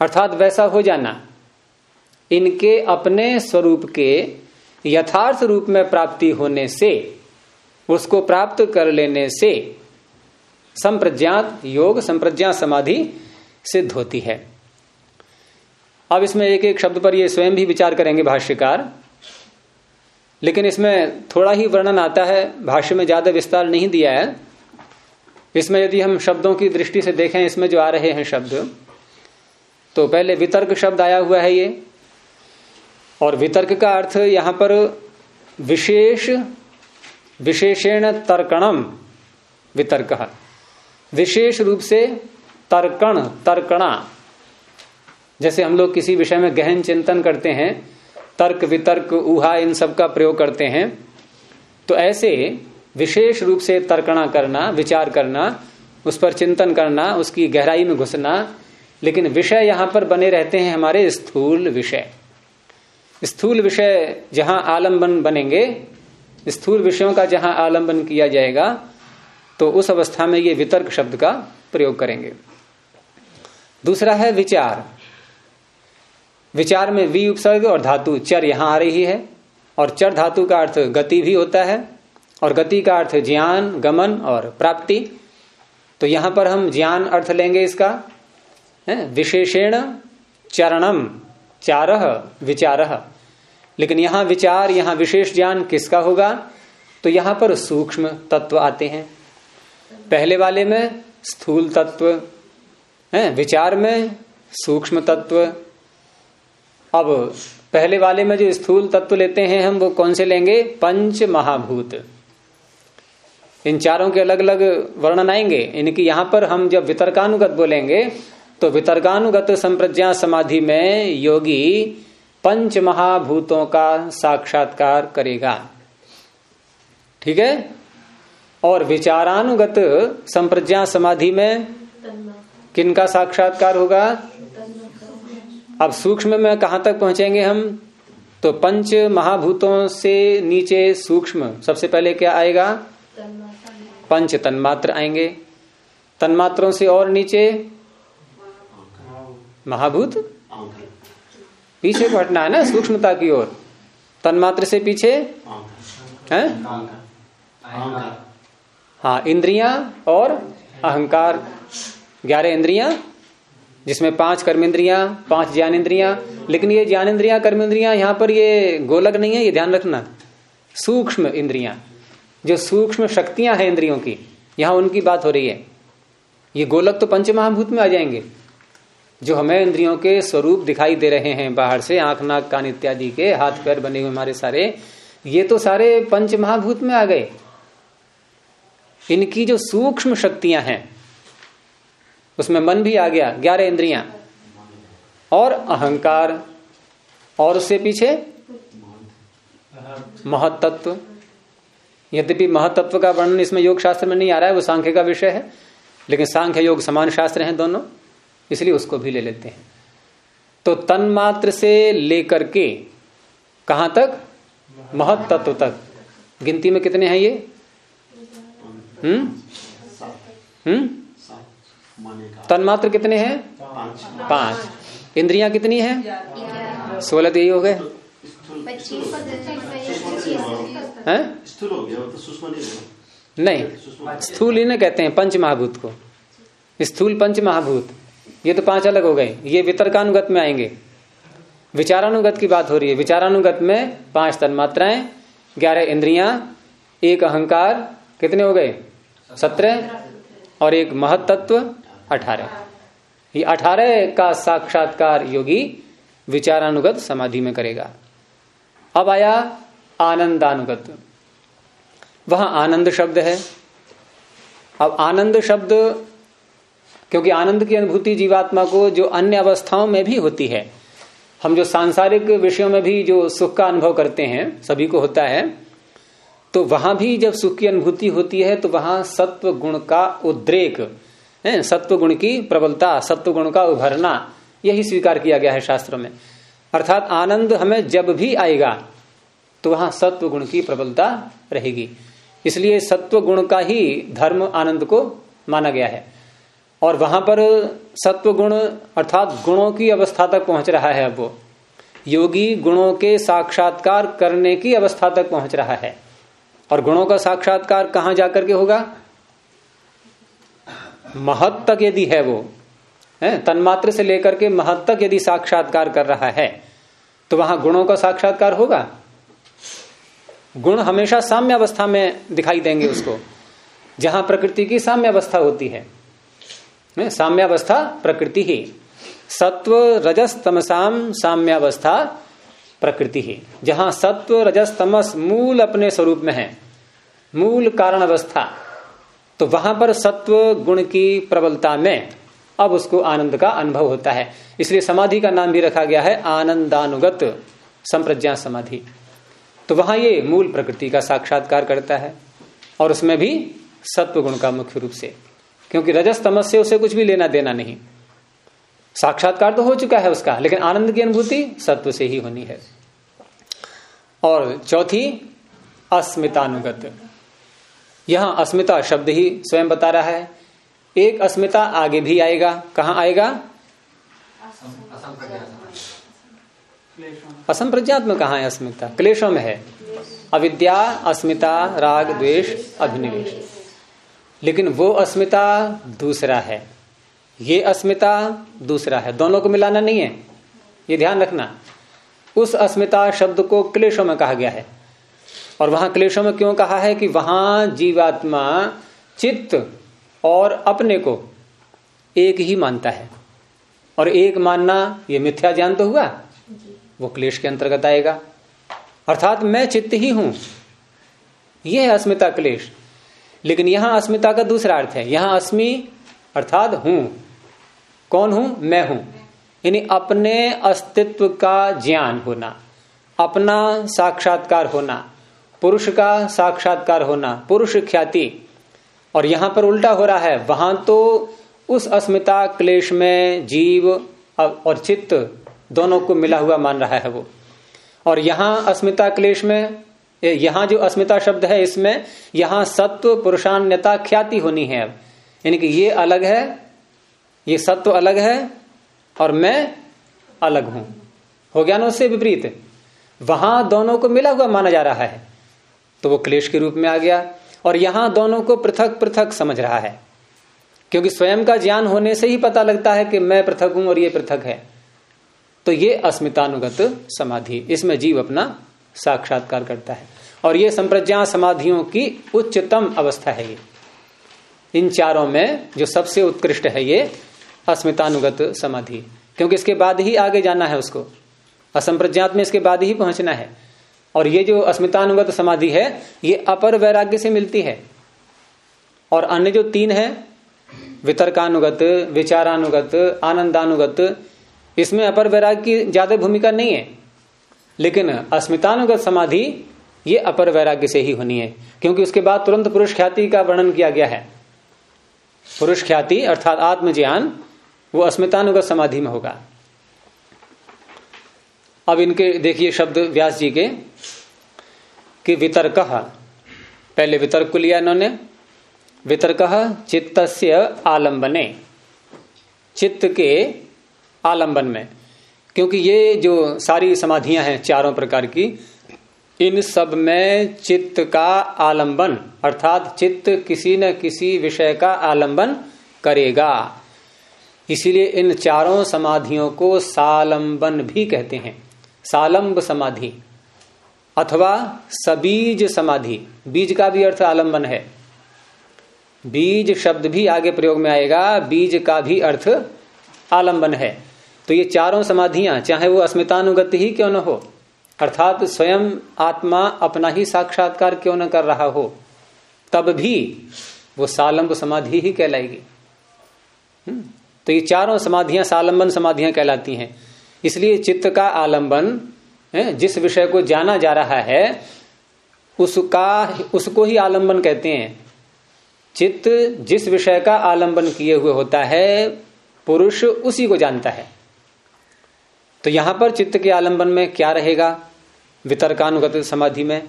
अर्थात वैसा हो जाना। इनके अपने स्वरूप के यथार्थ रूप में प्राप्ति होने से, उसको प्राप्त कर लेने से संप्रज्ञात योग संप्रज्ञात समाधि सिद्ध होती है। अब इसमें एक एक शब्द पर ये स्वयं भी विचार करेंगे भाष्यकार। लेकिन इसमें थोड़ा ही वर्णन आता है, भाष्य में ज़्यादा विस्तार नहीं दिया है। इसमें यदि हम शब्दों की दृष्टि से देखें, इसमें जो आ रहे हैं शब्द तो पहले वितर्क शब्द आया हुआ है ये। और वितर्क का अर्थ यहाँ पर विशेष, विशेषण तर्कणम, वितर्क। विशेष रूप से तर्कण, तर्कणा। जैसे हम लोग किसी विषय में गहन चिंतन करते हैं तर्क वितर्क, ऊहा, इन सब का प्रयोग करते हैं। तो ऐसे विशेष रूप से तर्कणा करना, विचार करना, उस पर चिंतन करना, उसकी गहराई में घुसना, लेकिन विषय यहाँ पर बने रहते हैं हमारे स्थूल विषय। स्थूल विषय जहाँ आलंबन बनेंगे, स्थूल विषयों का जहाँ आलंबन किया जाएगा तो उस अवस्था में ये वितर्क शब्द का प्रयोग करेंगे। दूसरा है विचार। विचार में वी उपसर्ग और धातु चर यहाँ आ रही है। और चर धातु का अर्थ गति भी होता है और गति का अर्थ ज्ञान, गमन और प्राप्ति। तो यहाँ पर हम ज्ञान अर्थ लेंगे इसका। विशेषेण चरणम, चार विचार। लेकिन यहाँ विचार, यहाँ विशेष ज्ञान किसका होगा? तो यहाँ पर सूक्ष्म तत्व आते हैं। पहले वाले में स्थूल तत्व, है, विचार में सूक्ष्म तत्व अब पहले वाले में जो स्थूल तत्व लेते हैं हम वो कौन से लेंगे? पंच महाभूत इन चारों के अलग अलग वर्णन आएँगे। इनकी यहाँ पर हम जब वितर्कानुगत बोलेंगे तो वितर्कानुगत संप्रज्ञा समाधि में योगी पंच महाभूतों का साक्षात्कार करेगा। ठीक है? और विचारानुगत संप्रज्ञा समाधि में किनका साक्षात्कार होगा? अब सूक्ष्म में कहाँ तक पहुँचेंगे हम? तो पंच महाभूतों से नीचे सूक्ष्म, सबसे पहले क्या आएगा? पंच तन्मात्र आएँगे। तन्मात्रों से और नीचे? महाभूत? पीछे को हटना है ना, सूक्ष्मता की ओर। तन्मात्र से पीछे? है? हाँ इंद्रिया और अहंकार। ग्यारह इंद्रिया? जिसमें पाँच कर्म इंद्रिया पाँच ज्ञान इंद्रिया लेकिन ये ज्ञान इंद्रिया कर्म इंद्रिया यहाँ पर ये गोलक नहीं है, ये ध्यान रखना। सूक्ष्म इंद्रिया। जो सूक्ष्म शक्तियाँ हैं इंद्रियों की, यहाँ उनकी बात हो रही है। ये गोलक तो पंच महाभूत में आ जाएँगे। जो हमें इंद्रियों के स्वरूप दिखाई दे रहे हैं, बाहर से आँख, नाक, कान इत्यादि के, हाथ, पैर बने हुए हमारे सारे, ये तो सारे पंच महाभूत में आ गए। इनकी जो सूक्ष्म शक्तियाँ हैं उसमें मन भी आ गया, ग्यारह इंद्रियाँ। और अहंकार, और उससे पीछे महतत्व। यद्यपि महतत्व का वर्णन इसमें योग शास्त्र में नहीं आ रहा है, वो सांख्य का विषय है, लेकिन सांख्य योग समान शास्त्र हैं दोनों, इसलिए उसको भी ले लेते हैं। तो तन्मात्र से लेकर के कहाँ तक? महत्त्व तक। गिनती में कितने हैं ये? हम्म? हम्म? तन्मात्र कितने हैं? पाँच। इंद्रियाँ कितनी हैं? सोलह तो यही हो गए। नहीं। स्थूल इन्हें कहते हैं पंच महाभूत को। स्थूल पंच महाभूत ये तो पाँच अलग हो गए। ये वितरकानुगत में आएँगे। विचारानुगत की बात हो रही है। विचारानुगत में पाँच तन्मात्राएँ, ग्यारह इंद्रियाँ, एक अहंकार। कितने हो गए? सत्रह। और एक महत्त्व अठारह। ये अठारह का साक्षात्कार योगी विचारानुगत समाधि में करेगा। अब आया आनंदानुगत। वहाँ आनंद शब्द है। अब आनंद शब्द, क्योंकि आनंद की अनुभूति जीवात्मा को जो अन्य अवस्थाओं में भी होती है, हम जो सांसारिक विषयों में भी जो सुख का अनुभव करते हैं, सभी को होता है तो वहाँ भी जब सुख की अनुभूति होती है तो वहाँ सत्व गुण का उद्रेक है सत्व गुण की प्रबलता सत्व गुण का उभरना, यही स्वीकार किया गया है शास्त्र में। अर्थात आनंद हमें जब भी आएगा तो वहाँ सत्व गुण की प्रबलता रहेगी। इसलिए सत्व गुण का ही धर्म आनंद को माना गया है। और वहाँ पर सत्व गुण अर्थात गुणों की अवस्था तक पहुँच रहा है अब वो। योगी गुणों के साक्षात्कार करने की अवस्था तक पहुँच रहा है। और गुणों का साक्षात्कार कहाँ जाकर के होगा? महत तक यदि है वो, है, तन्मात्र से लेकर के महत तक यदि साक्षात्कार कर रहा है तो वहाँ गुणों का साक्षात्कार होगा। गुण हमेशा साम्य अवस्था में दिखाई देंगे उसको, जहाँ प्रकृति की साम्य अवस्था होती है। साम्यावस्था प्रकृति ही, सत्व रजस तमसाम साम्यावस्था प्रकृति ही, जहाँ सत्व रजस तमस मूल अपने स्वरूप में है, मूल कारण अवस्था। तो वहाँ पर सत्व गुण की प्रबलता में अब उसको आनंद का अनुभव होता है। इसलिए समाधि का नाम भी रखा गया है, आनंदानुगत संप्रज्ञा समाधि। तो वहाँ ये मूल प्रकृति का साक्षात्कार करता है और उसमें भी सत्व गुण का मुख्य रूप से। क्योंकि रजस तमस से उसे कुछ भी लेना देना नहीं। साक्षात्कार तो हो चुका है उसका, लेकिन आनंद की अनुभूति सत्व से ही होनी है। और चौथी, अस्मितानुगत। यहाँ अस्मिता शब्द ही स्वयं बता रहा है। एक अस्मिता आगे भी आएगा। कहा आएगा? असम प्रज्ञात में कहा है अस्मिता? क्लेशों में है। अविद्या, अस्मिता, राग, द्वेष, अभिनिवेश। लेकिन वो अस्मिता दूसरा है। ये अस्मिता दूसरा है। दोनों को मिलाना नहीं है। ये ध्यान रखना। उस अस्मिता शब्द को क्लेशों में कहा गया है। और वहाँ क्लेशों में क्यों कहा है कि वहाँ जीवात्मा चित्त और अपने को एक ही मानता है? और एक मानना, ये मिथ्या ज्ञान तो हुआ? वो क्लेश के अंतर्गत आएगा। अर्थात मैं चित्त ही हूँ। यह है अस्मिता क्लेश। लेकिन यहाँ अस्मिता का दूसरा अर्थ है। यहाँ अस्मि अर्थात हूँ। कौन हूँ? मैं हूँ। यानी अपने अस्तित्व का ज्ञान होना, अपना साक्षात्कार होना पुरुष का साक्षात्कार होना, पुरुष ख्याति। और यहाँ पर उल्टा हो रहा है, वहाँ तो उस अस्मिता क्लेश में जीव और चित्त दोनों को मिला हुआ मान रहा है वो। और यहाँ अस्मिता क्लेश में यहाँ जो अस्मिता शब्द है इसमें, यहाँ सत्व पुरुषान्यता ख्याति होनी है अब। यानी कि ये अलग है, ये सत्व अलग है, और मैं अलग हूँ। हो गया ना उससे विपरीत? वहाँ दोनों को मिला हुआ माना जा रहा है। तो वो क्लेश के रूप में आ गया और यहाँ दोनों को पृथक पृथक समझ रहा है। क्योंकि स्वयं का ज्ञान होने से ही पता लगता है कि मैं पृथक हूँ और ये पृथक है। तो ये अस्मितानुगत समाधि, इसमें जीव अपना साक्षात्कार करता है। और ये संप्रज्ञा समाधियों की उच्चतम अवस्था है ये। इन चारों में जो सबसे उत्कृष्ट है ये अस्मितानुगत समाधि। क्योंकि इसके बाद ही आगे जाना है उसको। असंप्रज्ञात में इसके बाद ही पहुँचना है। और ये जो अस्मितानुगत समाधि है, ये अपर वैराग्य से मिलती है। और अन्य जो तीन है, वितर्कानुगत, विचारानुगत, आनंदानुगत, इसमें अपर वैराग्य की ज़्यादा भूमिका नहीं है। लेकिन अस्मितानुगत समाधि, ये अपर वैराग्य से ही होनी है, क्योंकि उसके बाद तुरंत पुरुष ख्याति का वर्णन किया गया है। पुरुष ख्याति, अर्थात आत्मज्ञान, वो अस्मितानुगत समाधि में होगा। अब इनके, देखिए शब्द व्यास जी के, कि वितर्क। पहले वितर्क को लिया इन्होंने। वितर्क चित्त आलंबने चित्त के आलंबन में। क्योंकि ये जो सारी समाधियाँ हैं चारों प्रकार की, इन सब में चित्त का आलंबन अर्थात चित्त किसी न किसी विषय का आलंबन करेगा। इसीलिए इन चारों समाधियों को सालंबन भी कहते हैं। सालंब समाधि अथवा सबीज समाधि। बीज का भी अर्थ आलंबन है। बीज शब्द भी आगे प्रयोग में आएगा। बीज का भी अर्थ आलंबन है। तो ये चारों समाधियाँ चाहे वो अस्मितानुगत ही क्यों न हो अर्थात स्वयं आत्मा अपना ही साक्षात्कार क्यों न कर रहा हो तब भी वो सालंब समाधि ही कहलाएगी। हम्म, तो ये चारों समाधियाँ सालंबन समाधियाँ कहलाती हैं। इसलिए चित्त का आलंबन जिस विषय को जाना जा रहा है, उसका, उसको ही आलंबन कहते हैं। चित्त जिस विषय का आलंबन किए हुए होता है, पुरुष उसी को जानता है। तो यहाँ पर चित्त के आलंबन में क्या रहेगा? वितर्कानुगत समाधि में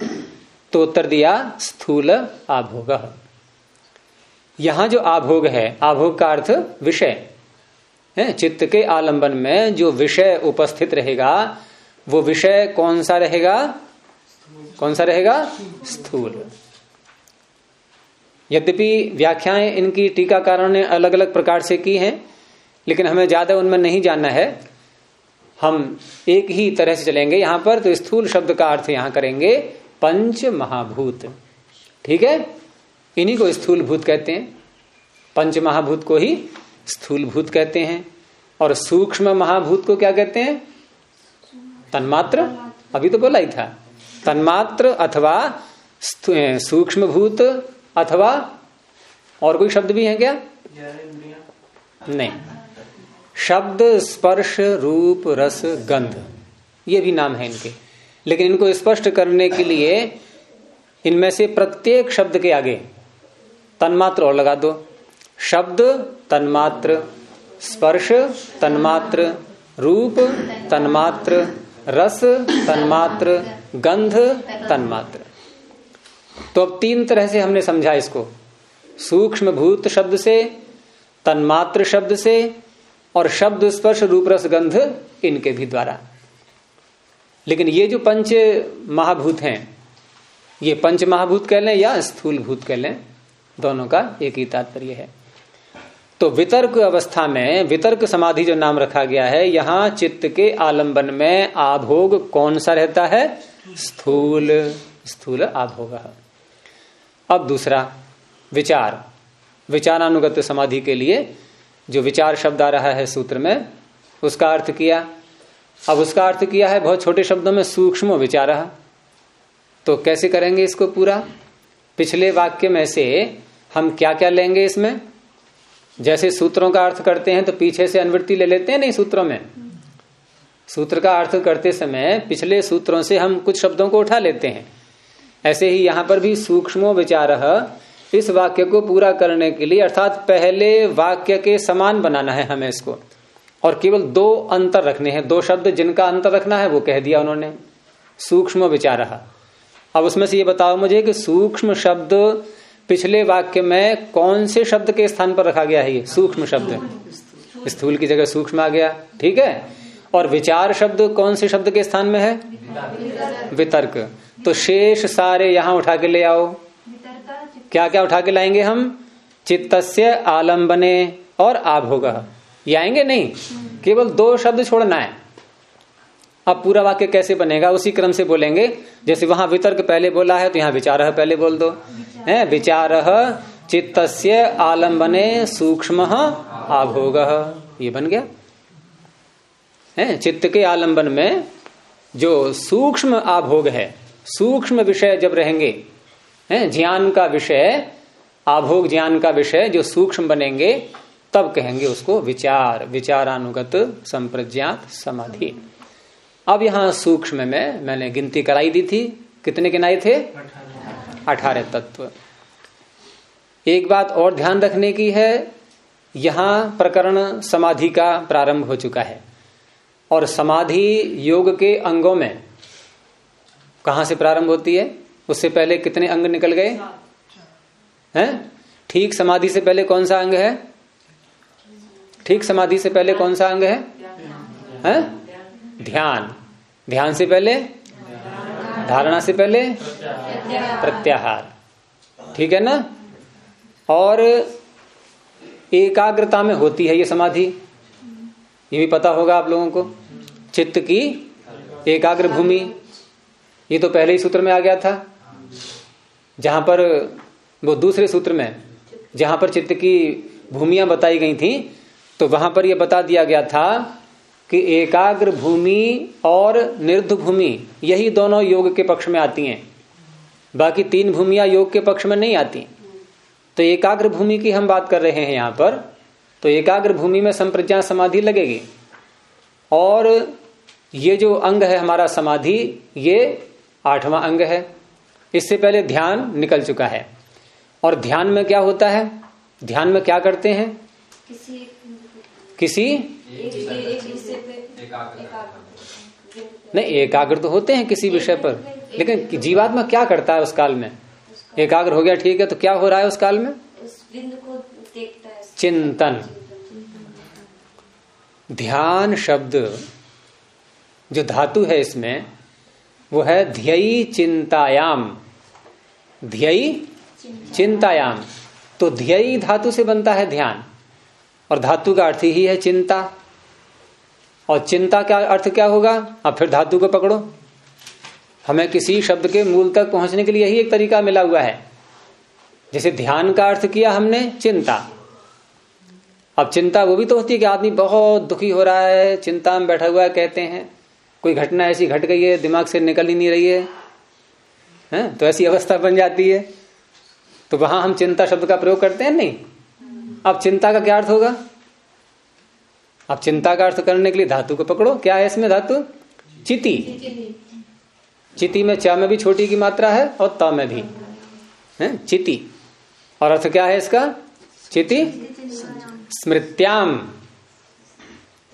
तो उत्तर दिया, स्थूल आभोग। यहाँ जो आभोग है, आभोग का अर्थ विषय। है, चित्त के आलंबन में जो विषय उपस्थित रहेगा, वो विषय कौन सा रहेगा? कौन सा रहेगा? स्थूल। यद्यपि व्याख्याएँ इनकी टीकाकारों ने अलग अलग प्रकार से की हैं, लेकिन हमें ज़्यादा उनमें नहीं जानना है। हम एक ही तरह से चलेंगे यहाँ पर तो स्थूल शब्द का अर्थ यहाँ करेंगे पंच महाभूत ठीक है? इन्हीं को स्थूल भूत कहते हैं। पंच महाभूत को ही स्थूल भूत कहते हैं और सूक्ष्म महाभूत को क्या कहते हैं? तन्मात्र। अभी तो बोला ही था। तन्मात्र अथवा सूक्ष्म भूत अथवा और कोई शब्द भी है क्या? नहीं। शब्द, स्पर्श, रूप, रस, गंध, ये भी नाम है इनके। लेकिन इनको स्पष्ट करने के लिए इनमें से प्रत्येक शब्द के आगे तन्मात्र और लगा दो। शब्द तन्मात्र, स्पर्श तन्मात्र, रूप तन्मात्र, रस तन्मात्र, गंध तन्मात्र। तो अब तीन तरह से हमने समझा इसको। सूक्ष्म भूत शब्द से, तन्मात्र शब्द से, और शब्द, स्पर्श, रूप, रस, गंध इनके भी द्वारा। लेकिन ये जो पंच महाभूत हैं, ये पंच महाभूत कह लें या स्थूल भूत कह लें, दोनों का एक ही तात्पर्य है। तो वितर्क अवस्था में, वितर्क समाधि जो नाम रखा गया है, यहाँ चित्त के आलंबन में आभोग कौन सा रहता है? स्थूल। स्थूल आभोग। अब दूसरा विचार। विचारानुगत समाधि के लिए जो विचार शब्द आ रहा है सूत्र में, उसका अर्थ किया। अब उसका अर्थ किया है बहुत छोटे शब्दों में सूक्ष्म विचार। तो कैसे करेंगे इसको पूरा? पिछले वाक्य में से हम क्या क्या लेंगे इसमें? जैसे सूत्रों का अर्थ करते हैं तो पीछे से अनुवृत्ति ले लेते हैं, नहीं सूत्रों में। सूत्र का अर्थ करते समय पिछले सूत्रों से हम कुछ शब्दों को उठा लेते हैं। ऐसे ही यहाँ पर भी सूक्ष्मो विचार, इस वाक्य को पूरा करने के लिए, अर्थात पहले वाक्य के समान बनाना है हमें इसको। और केवल दो अंतर रखने हैं, दो शब्द जिनका अंतर रखना है वो कह दिया उन्होंने। सूक्ष्म विचार। अब उसमें से ये बताओ मुझे कि सूक्ष्म शब्द पिछले वाक्य में कौन से शब्द के स्थान पर रखा गया है ये? सूक्ष्म शब्द। स्थूल की जगह सूक्ष्म आ गया। ठीक है? और विचार शब्द कौन से शब्द के स्थान में है? वितर्क। तो शेष सारे यहाँ उठा के ले आओ। क्या क्या उठा के लाएँगे हम? चित्तस्य आलंबने और आभोग। ये आएँगे? नहीं। केवल दो शब्द छोड़ना है। अब पूरा वाक्य कैसे बनेगा? उसी क्रम से बोलेंगे। जैसे वहाँ वितर्क पहले बोला है तो यहाँ विचार है पहले बोल दो। है? विचार चित्तस्य आलंबने सूक्ष्म आभोग। ये बन गया। है? चित्त के आलंबन में जो सूक्ष्म आभोग है, सूक्ष्म विषय जब रहेंगे, है? ज्ञान का विषय, आभोग ज्ञान का विषय जो सूक्ष्म बनेंगे, तब कहेंगे उसको विचार, विचारानुगत संप्रज्ञात समाधि। अब यहाँ सूक्ष्म में मैंने गिनती कराई दी थी। कितने गिनाए थे? अठारह तत्व। एक बात और ध्यान रखने की है, यहाँ प्रकरण समाधि का प्रारंभ हो चुका है। और समाधि योग के अंगों में कहा से प्रारंभ होती है? उससे पहले कितने अंग निकल गए? हैं? ठीक समाधि से पहले कौन सा अंग है? ठीक समाधि से पहले कौन सा अंग है? हैं? ध्यान। ध्यान से पहले धारणा से पहले प्रत्याहार। ठीक है ना? और एकाग्रता में होती है ये समाधि। ये भी पता होगा आप लोगों को। चित्त की एकाग्र भूमि। ये तो पहले ही सूत्र में आ गया था। जहाँ पर, वो दूसरे सूत्र में, जहाँ पर चित्त की भूमिया बताई गई थी तो वहाँ पर यह बता दिया गया था कि एकाग्र भूमि और निर्ध भूमि, यही दोनों योग के पक्ष में आती हैं। बाकी तीन भूमियाँ योग के पक्ष में नहीं आती। तो एकाग्र भूमि की हम बात कर रहे हैं यहाँ पर तो एकाग्र भूमि में संप्रज्ञा समाधि लगेगी। और ये जो अंग है हमारा समाधि, ये आठवां अंग है। इससे पहले ध्यान निकल चुका है। और ध्यान में क्या होता है? ध्यान में क्या करते हैं? किसी किसी? नहीं, एकाग्र तो होते हैं किसी विषय पर। लेकिन जीवात्मा क्या करता है उस काल में? एकाग्र हो गया, ठीक है तो क्या हो रहा है उस काल में? चिंतन। ध्यान शब्द जो धातु है इसमें, वो है ध्ययी चिंतायाम। ध्ययी चिंतायाम। तो ध्ययी धातु से बनता है ध्यान। और धातु का अर्थ ही है चिंता। और चिंता का अर्थ क्या होगा? अब फिर धातु को पकड़ो। हमें किसी शब्द के मूल तक पहुँचने के लिए यही एक तरीका मिला हुआ है। जैसे ध्यान का अर्थ किया हमने, चिंता। अब चिंता वो भी तो होती है कि आदमी बहुत दुखी हो रहा है, चिंता में बैठा हुआ है, कहते हैं, कोई घटना ऐसी घट गई है, दिमाग से निकल ही नहीं रही है, हैं? तो ऐसी अवस्था बन जाती है। तो वहाँ हम चिंता शब्द का प्रयोग करते हैं, नहीं? अब चिंता का क्या अर्थ होगा? अब चिंता का अर्थ करने के लिए धातु को पकड़ो। क्या है इसमें धातु? चिति। चिति में चा में भी छोटी की मात्रा है और त में भी। है? चिति। और अर्थ क्या है इसका? चिति? स्मृत्याम।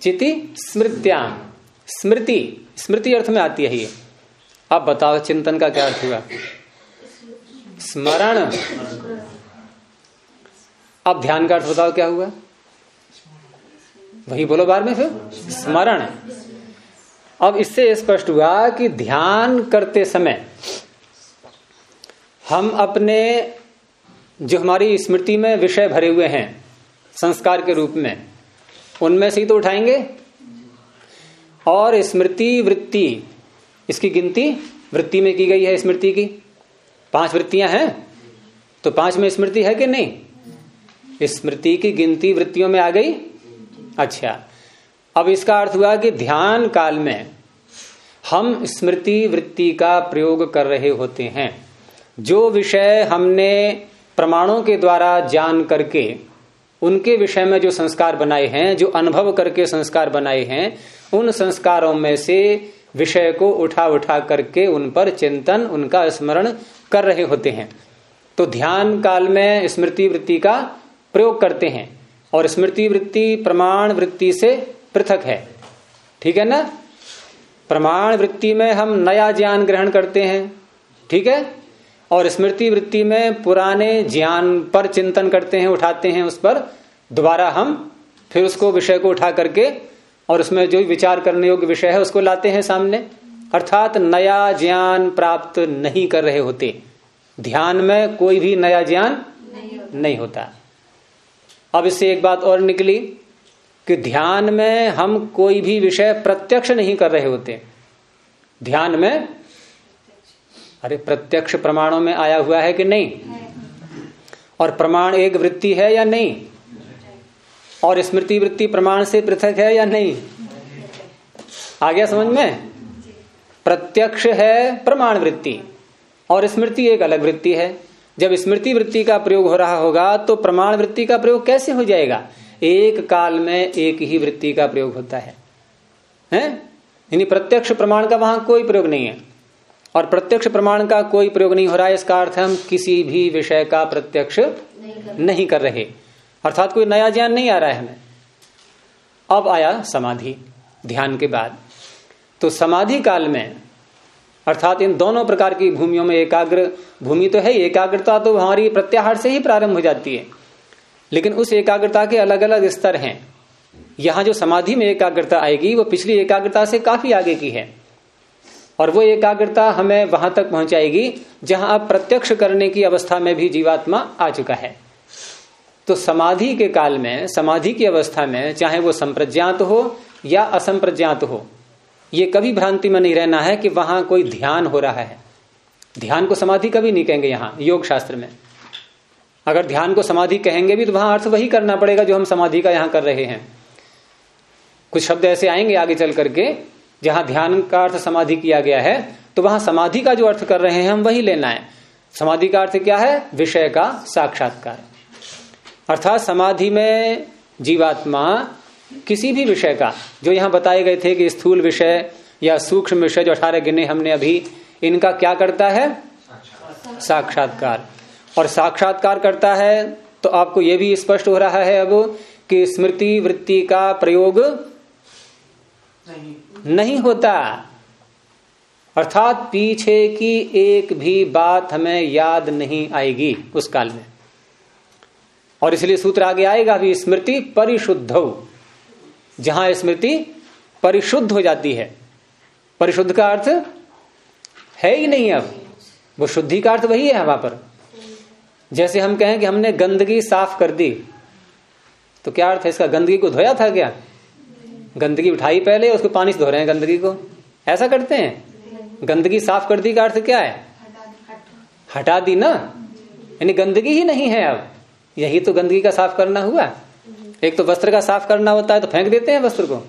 चिति, स्मृत्याम। स्मृति। स्मृति अर्थ में आती है ये। अब बताओ चिंतन का क्या अर्थ हुआ? स्मरण। अब ध्यान का अर्थ बताओ क्या हुआ? वही बोलो बार में फिर। स्मरण। अब इससे स्पष्ट हुआ कि ध्यान करते समय हम अपने जो हमारी स्मृति में विषय भरे हुए हैं, संस्कार के रूप में, उनमें से ही तो उठाएँगे? और स्मृति वृत्ति, इसकी गिनती वृत्ति में की गई है स्मृति की। पाँच वृत्तियाँ हैं तो पाँच में स्मृति है कि नहीं? स्मृति की गिनती वृत्तियों में आ गई? अच्छा। अब इसका अर्थ हुआ कि ध्यान काल में हम स्मृति वृत्ति का प्रयोग कर रहे होते हैं। जो विषय हमने प्रमाणों के द्वारा जान करके, उनके विषय में जो संस्कार बनाए हैं, जो अनुभव करके संस्कार बनाए हैं, उन संस्कारों में से विषय को उठा उठा करके उन पर चिंतन, उनका स्मरण कर रहे होते हैं। तो ध्यान काल में स्मृति वृत्ति का प्रयोग करते हैं और स्मृति वृत्ति प्रमाण वृत्ति से पृथक है। ठीक है ना? प्रमाण वृत्ति में हम नया ज्ञान ग्रहण करते हैं। ठीक है? और स्मृति वृत्ति में पुराने ज्ञान पर चिंतन करते हैं उठाते हैं उस पर दोबारा हम फिर उसको विषय को उठा करके और उसमें जो विचार करने योग्य विषय है उसको लाते हैं सामने। अर्थात नया ज्ञान प्राप्त नहीं कर रहे होते। ध्यान में कोई भी नया ज्ञान नहीं, होता, नहीं होता। अब इससे एक बात और निकली कि ध्यान में हम कोई भी विषय प्रत्यक्ष नहीं कर रहे होते। ध्यान में, अरे प्रत्यक्ष प्रमाणों में आया हुआ है कि नहीं? और प्रमाण एक वृत्ति है या नहीं? और स्मृति वृत्ति प्रमाण से पृथक है या नहीं? आ गया समझ में? प्रत्यक्ष है प्रमाण वृत्ति, और स्मृति एक अलग वृत्ति है। जब स्मृति वृत्ति का प्रयोग हो रहा होगा तो प्रमाण वृत्ति का प्रयोग कैसे हो जाएगा? एक काल में एक ही वृत्ति का प्रयोग होता है। हैं? यानी प्रत्यक्ष प्रमाण का वहाँ कोई प्रयोग नहीं है। और प्रत्यक्ष प्रमाण का कोई प्रयोग नहीं हो रहा है इसका अर्थ हम किसी भी विषय का प्रत्यक्ष नहीं कर, नहीं कर रहे। अर्थात कोई नया ज्ञान नहीं आ रहा है हमें। अब आया समाधि ध्यान के बाद। तो समाधि काल में अर्थात इन दोनों प्रकार की भूमियों में एकाग्र, भूमि तो है एकाग्रता तो हमारी प्रत्याहार से ही प्रारंभ हो जाती है। लेकिन उस एकाग्रता के अलग अलग स्तर हैं। यहाँ जो समाधि में एकाग्रता आएगी, वो पिछली एकाग्रता से काफ़ी आगे की है। और वो एकाग्रता हमें वहाँ तक पहुंचाएगी, जहाँ अब प्रत्यक्ष करने की अवस्था में भी जीवात्मा आ चुका है। तो समाधि के काल में, समाधि की अवस्था में, चाहे वो संप्रज्ञात हो या असंप्रज्ञात हो ये कभी भ्रांति में नहीं रहना है कि वहाँ कोई ध्यान हो रहा है। ध्यान को समाधि कभी नहीं कहेंगे यहाँ, योग शास्त्र में। अगर ध्यान को समाधि कहेंगे भी तो वहाँ अर्थ वही करना पड़ेगा जो हम समाधि का यहाँ कर रहे हैं। कुछ शब्द ऐसे आएँगे आगे चल करके, जहाँ ध्यान का अर्थ समाधि किया गया है तो वहाँ समाधि का जो अर्थ कर रहे हैं हम वही लेना है। समाधि का अर्थ क्या है? विषय का साक्षात्कार। अर्थात समाधि में जीवात्मा किसी भी विषय का जो यहाँ बताए गए थे कि स्थूल विषय या सूक्ष्म विषय जो अठारह गिने हमने अभी इनका क्या करता है? साक्षात्कार। और साक्षात्कार करता है तो आपको यह भी स्पष्ट हो रहा है अब कि स्मृति वृत्ति का प्रयोग नहीं, नहीं होता। अर्थात पीछे की एक भी बात हमें याद नहीं आएगी उस काल में। और इसलिए सूत्र आगे आएगा अभी स्मृति परिशुद्ध। जहाँ स्मृति परिशुद्ध हो जाती है। परिशुद्ध का अर्थ है ही नहीं अब। वो शुद्धि का अर्थ वही है वहाँ पर। जैसे हम कहें कि हमने गंदगी साफ़ कर दी तो क्या अर्थ है इसका? गंदगी को धोया था क्या? गंदगी उठाई पहले, उसको पानी से धो रहे हैं गंदगी को। ऐसा करते हैं? गंदगी साफ़ कर दी का अर्थ क्या है? हटा दी ना? यानी गंदगी ही नहीं है अब। यही तो गंदगी का साफ़ करना हुआ। एक तो वस्त्र का साफ़ करना होता है तो फेंक देते हैं वस्त्र को?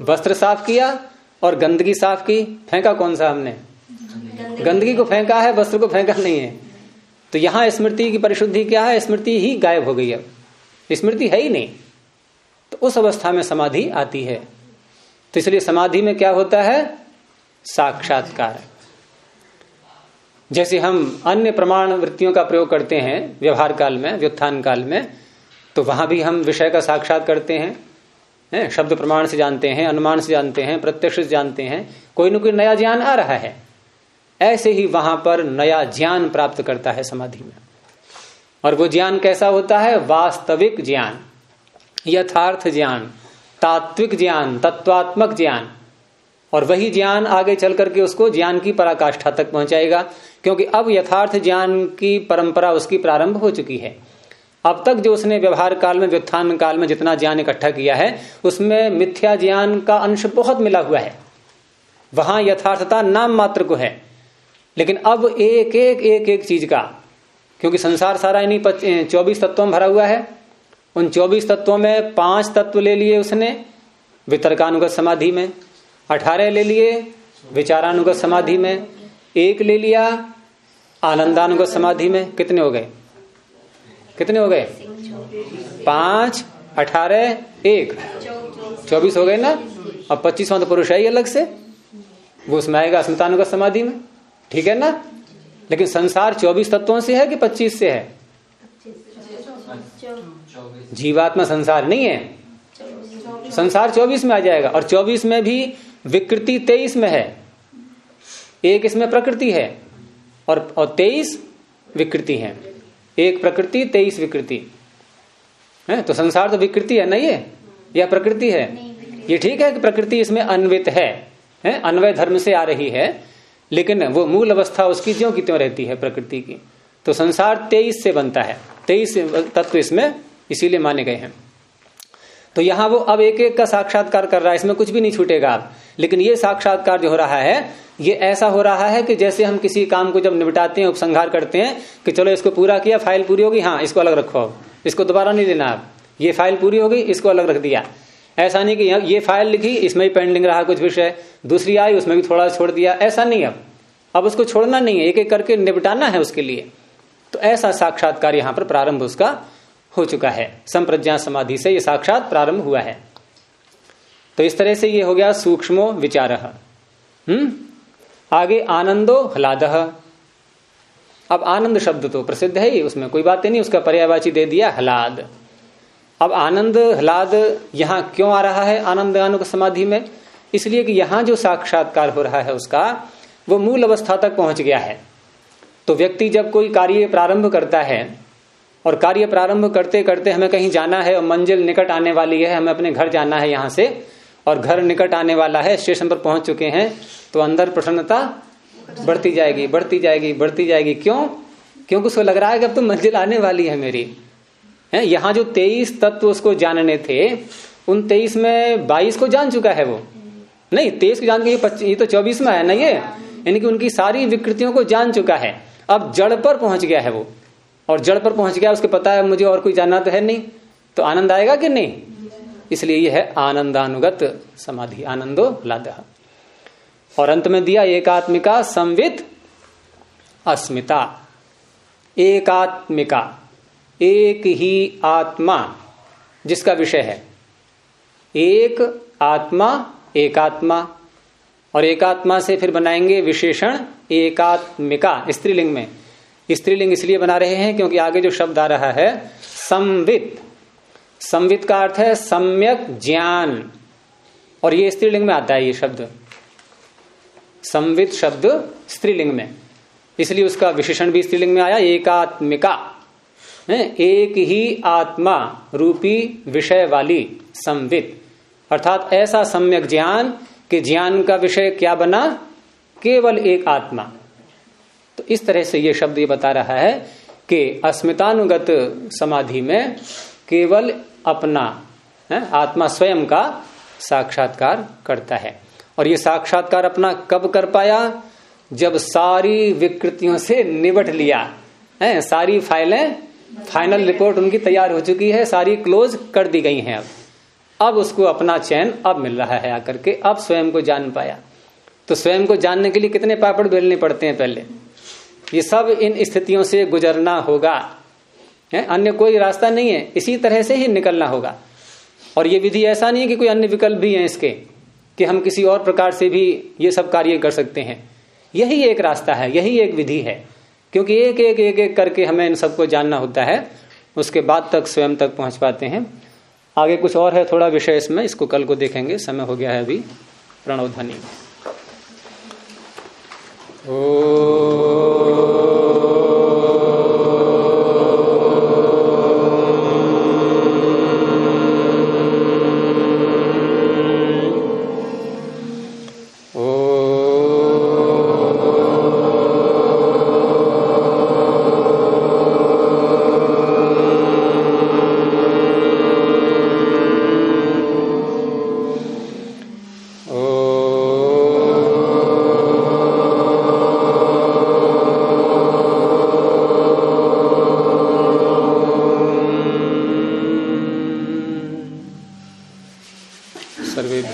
वस्त्र साफ़ किया और गंदगी साफ़ की, फेंका कौन सा हमने? गंदगी को फेंका है, वस्त्र को फेंका नहीं है। तो यहाँ स्मृति की परिशुद्धि क्या है? स्मृति ही गायब हो गई अब। स्मृति है ही नहीं। तो उस अवस्था में समाधि आती है। तो इसलिए समाधि में क्या होता है? साक्षात्कार। जैसे हम अन्य प्रमाण वृत्तियों का प्रयोग करते हैं, व्यवहार काल में, व्युत्थान काल में तो वहाँ भी हम विषय का साक्षात करते हैं, है? शब्द प्रमाण से जानते हैं, अनुमान से जानते हैं, प्रत्यक्ष से जानते हैं, कोई ना कोई नया ज्ञान आ रहा है। ऐसे ही वहाँ पर नया ज्ञान प्राप्त करता है समाधि में। और वो ज्ञान कैसा होता है? वास्तविक ज्ञान, यथार्थ ज्ञान, तात्विक ज्ञान, तत्वात्मक ज्ञान। और वही ज्ञान आगे चल करके उसको ज्ञान की पराकाष्ठा तक पहुंचाएगा, क्योंकि अब यथार्थ ज्ञान की परंपरा उसकी प्रारंभ हो चुकी है। अब तक जो उसने व्यवहार काल में, व्युत्थान काल में जितना ज्ञान इकट्ठा किया है, उसमें मिथ्या ज्ञान का अंश बहुत मिला हुआ है। वहाँ यथार्थता नाम मात्र को है। लेकिन अब एक एक एक एक चीज़ का, क्योंकि संसार सारा इन्हीं चौबीस तत्वों में भरा हुआ है। उन चौबीस तत्वों में पाँच तत्व ले लिए उसने, वितर्कानुगत समाधि में। अठारह ले लिए, विचारानुगत समाधि में। एक ले लिया, आनंदानुगत समाधि में। कितने हो गए? कितने हो गए? पाँच, अठारह, एक। चौबीस हो गए ना? अब पच्चीसवां तो पुरुष है ही अलग से। वो उसमें आएगा अस्मितानुगत समाधि में। ठीक है ना? लेकिन संसार चौबीस तत्वों से है कि पच्चीस से है? जीवात्मा संसार नहीं है। संसार चौबीस में आ जाएगा। और चौबीस में भी विकृति तेईस में है। एक इसमें प्रकृति है। और और तेईस विकृति है। एक प्रकृति तेईस विकृति। है तो संसार तो विकृति है ना ये? या प्रकृति है? ये ठीक है कि प्रकृति इसमें अन्वित है, है अन्वय धर्म से आ रही है लेकिन वो मूल अवस्था उसकी ज्यो की त्यों रहती है प्रकृति की? तो संसार तेईस से बनता है। तेईस तत्व इसमें इसीलिए माने गए हैं। तो यहाँ वो अब एक एक का साक्षात्कार कर रहा है, इसमें कुछ भी नहीं छूटेगा आप लेकिन ये साक्षात्कार जो हो रहा है, ये ऐसा हो रहा है कि जैसे हम किसी काम को जब निपटाते हैं, उपसंहार करते हैं, कि चलो इसको पूरा किया, फ़ाइल पूरी होगी हाँ इसको अलग रखो इसको दोबारा नहीं लेना आप ये फ़ाइल पूरी होगी, इसको अलग रख दिया। ऐसा नहीं कि ये फ़ाइल लिखी, इसमें ही पेंडिंग रहा कुछ विषय, दूसरी आई, उसमें भी थोड़ा छोड़ दिया, ऐसा नहीं अब। अब उसको छोड़ना नहीं है एक एक करके निपटाना है उसके लिए। तो ऐसा साक्षात्कार यहाँ पर प्रारंभ उसका हो चुका है। संप्रज्ञा समाधि से ये साक्षात प्रारंभ हुआ है। तो इस तरह से ये हो गया सूक्ष्मो विचार। हम्म? आगे आनंदो ह्लाद। अब आनंद शब्द तो प्रसिद्ध है ही, उसमें कोई बात नहीं, उसका पर्यावाची दे दिया हलाद। अब आनंद हलाद यहाँ क्यों आ रहा है आनंद अनुक समाधि में? इसलिए कि यहाँ जो साक्षात्कार हो रहा है उसका, वो मूल अवस्था तक पहुँच गया है। तो व्यक्ति जब कोई कार्य प्रारंभ करता है और कार्य प्रारंभ करते करते हमें कहीं जाना है और मंजिल निकट आने वाली है हमें अपने घर जाना है यहाँ से और घर निकट आने वाला है स्टेशन पर पहुँच चुके हैं तो अंदर प्रसन्नता बढ़ती जाएगी बढ़ती जाएगी बढ़ती जाएगी। क्यों? क्योंकि उसको लग रहा है कि अब तो मंजिल आने वाली है मेरी। है यहाँ जो तेईस तत्व उसको जानने थे उन तेईस में बाईस को जान चुका है वो। नहीं तेईस को जान के ये, ये तो चौबीस में आया ना ये? यानी कि उनकी सारी विकृतियों को जान चुका है। अब जड़ पर पहुँच गया है वो। और जड़ पर पहुँच गया, उसके पता है मुझे और कोई जानना तो है नहीं। तो आनंद आएगा कि नहीं? इसलिए यह है आनंदानुगत समाधि, आनंदो लाद। और अंत में दिया, एकात्मिका संवित अस्मिता। एकात्मिका, एक ही आत्मा, जिसका विषय है। एक आत्मा, एकात्मा, और एकात्मा से फिर बनाएँगे विशेषण एकात्मिका, स्त्रीलिंग में। स्त्रीलिंग इसलिए बना रहे हैं क्योंकि आगे जो शब्द आ रहा है, संवित। संवित का अर्थ है सम्यक ज्ञान। और ये स्त्रीलिंग में आता है ये शब्द। संवित शब्द स्त्रीलिंग में। इसलिए उसका विशेषण भी स्त्रीलिंग में आया, एकात्मिका। एक ही आत्मा रूपी विषय वाली संवित। अर्थात ऐसा सम्यक ज्ञान कि ज्ञान का विषय क्या बना? केवल एक आत्मा। तो इस तरह से ये शब्द ये बता रहा है कि अस्मितानुगत समाधि में केवल अपना, है, आत्मा स्वयं का साक्षात्कार करता है। और ये साक्षात्कार अपना कब कर पाया? जब सारी विकृतियों से निबट लिया। है, सारी फाइलें, फाइनल रिपोर्ट उनकी तैयार हो चुकी है, सारी क्लोज कर दी गई हैं अब। अब उसको अपना चयन अब मिल रहा है आकर के, अब स्वयं को जान पाया। तो स्वयं को जानने के लिए कितने पापड़ बेलने पड़ते हैं पहले? ये सब इन स्थितियों से गुजरना होगा। है? अन्य कोई रास्ता नहीं है। इसी तरह से ही निकलना होगा। और ये विधि ऐसा नहीं है कि कोई अन्य विकल्प भी है इसके, कि हम किसी और प्रकार से भी ये सब कार्य कर सकते हैं। यही एक रास्ता है, यही एक विधि है। क्योंकि एक एक एक एक करके हमें इन सबको जानना होता है, उसके बाद तक स्वयं तक पहुँच पाते हैं। आगे कुछ और है थोड़ा विषय इसमें, इसको कल को देखेंगे। समय हो गया है अभी प्रणोध्वनि ओ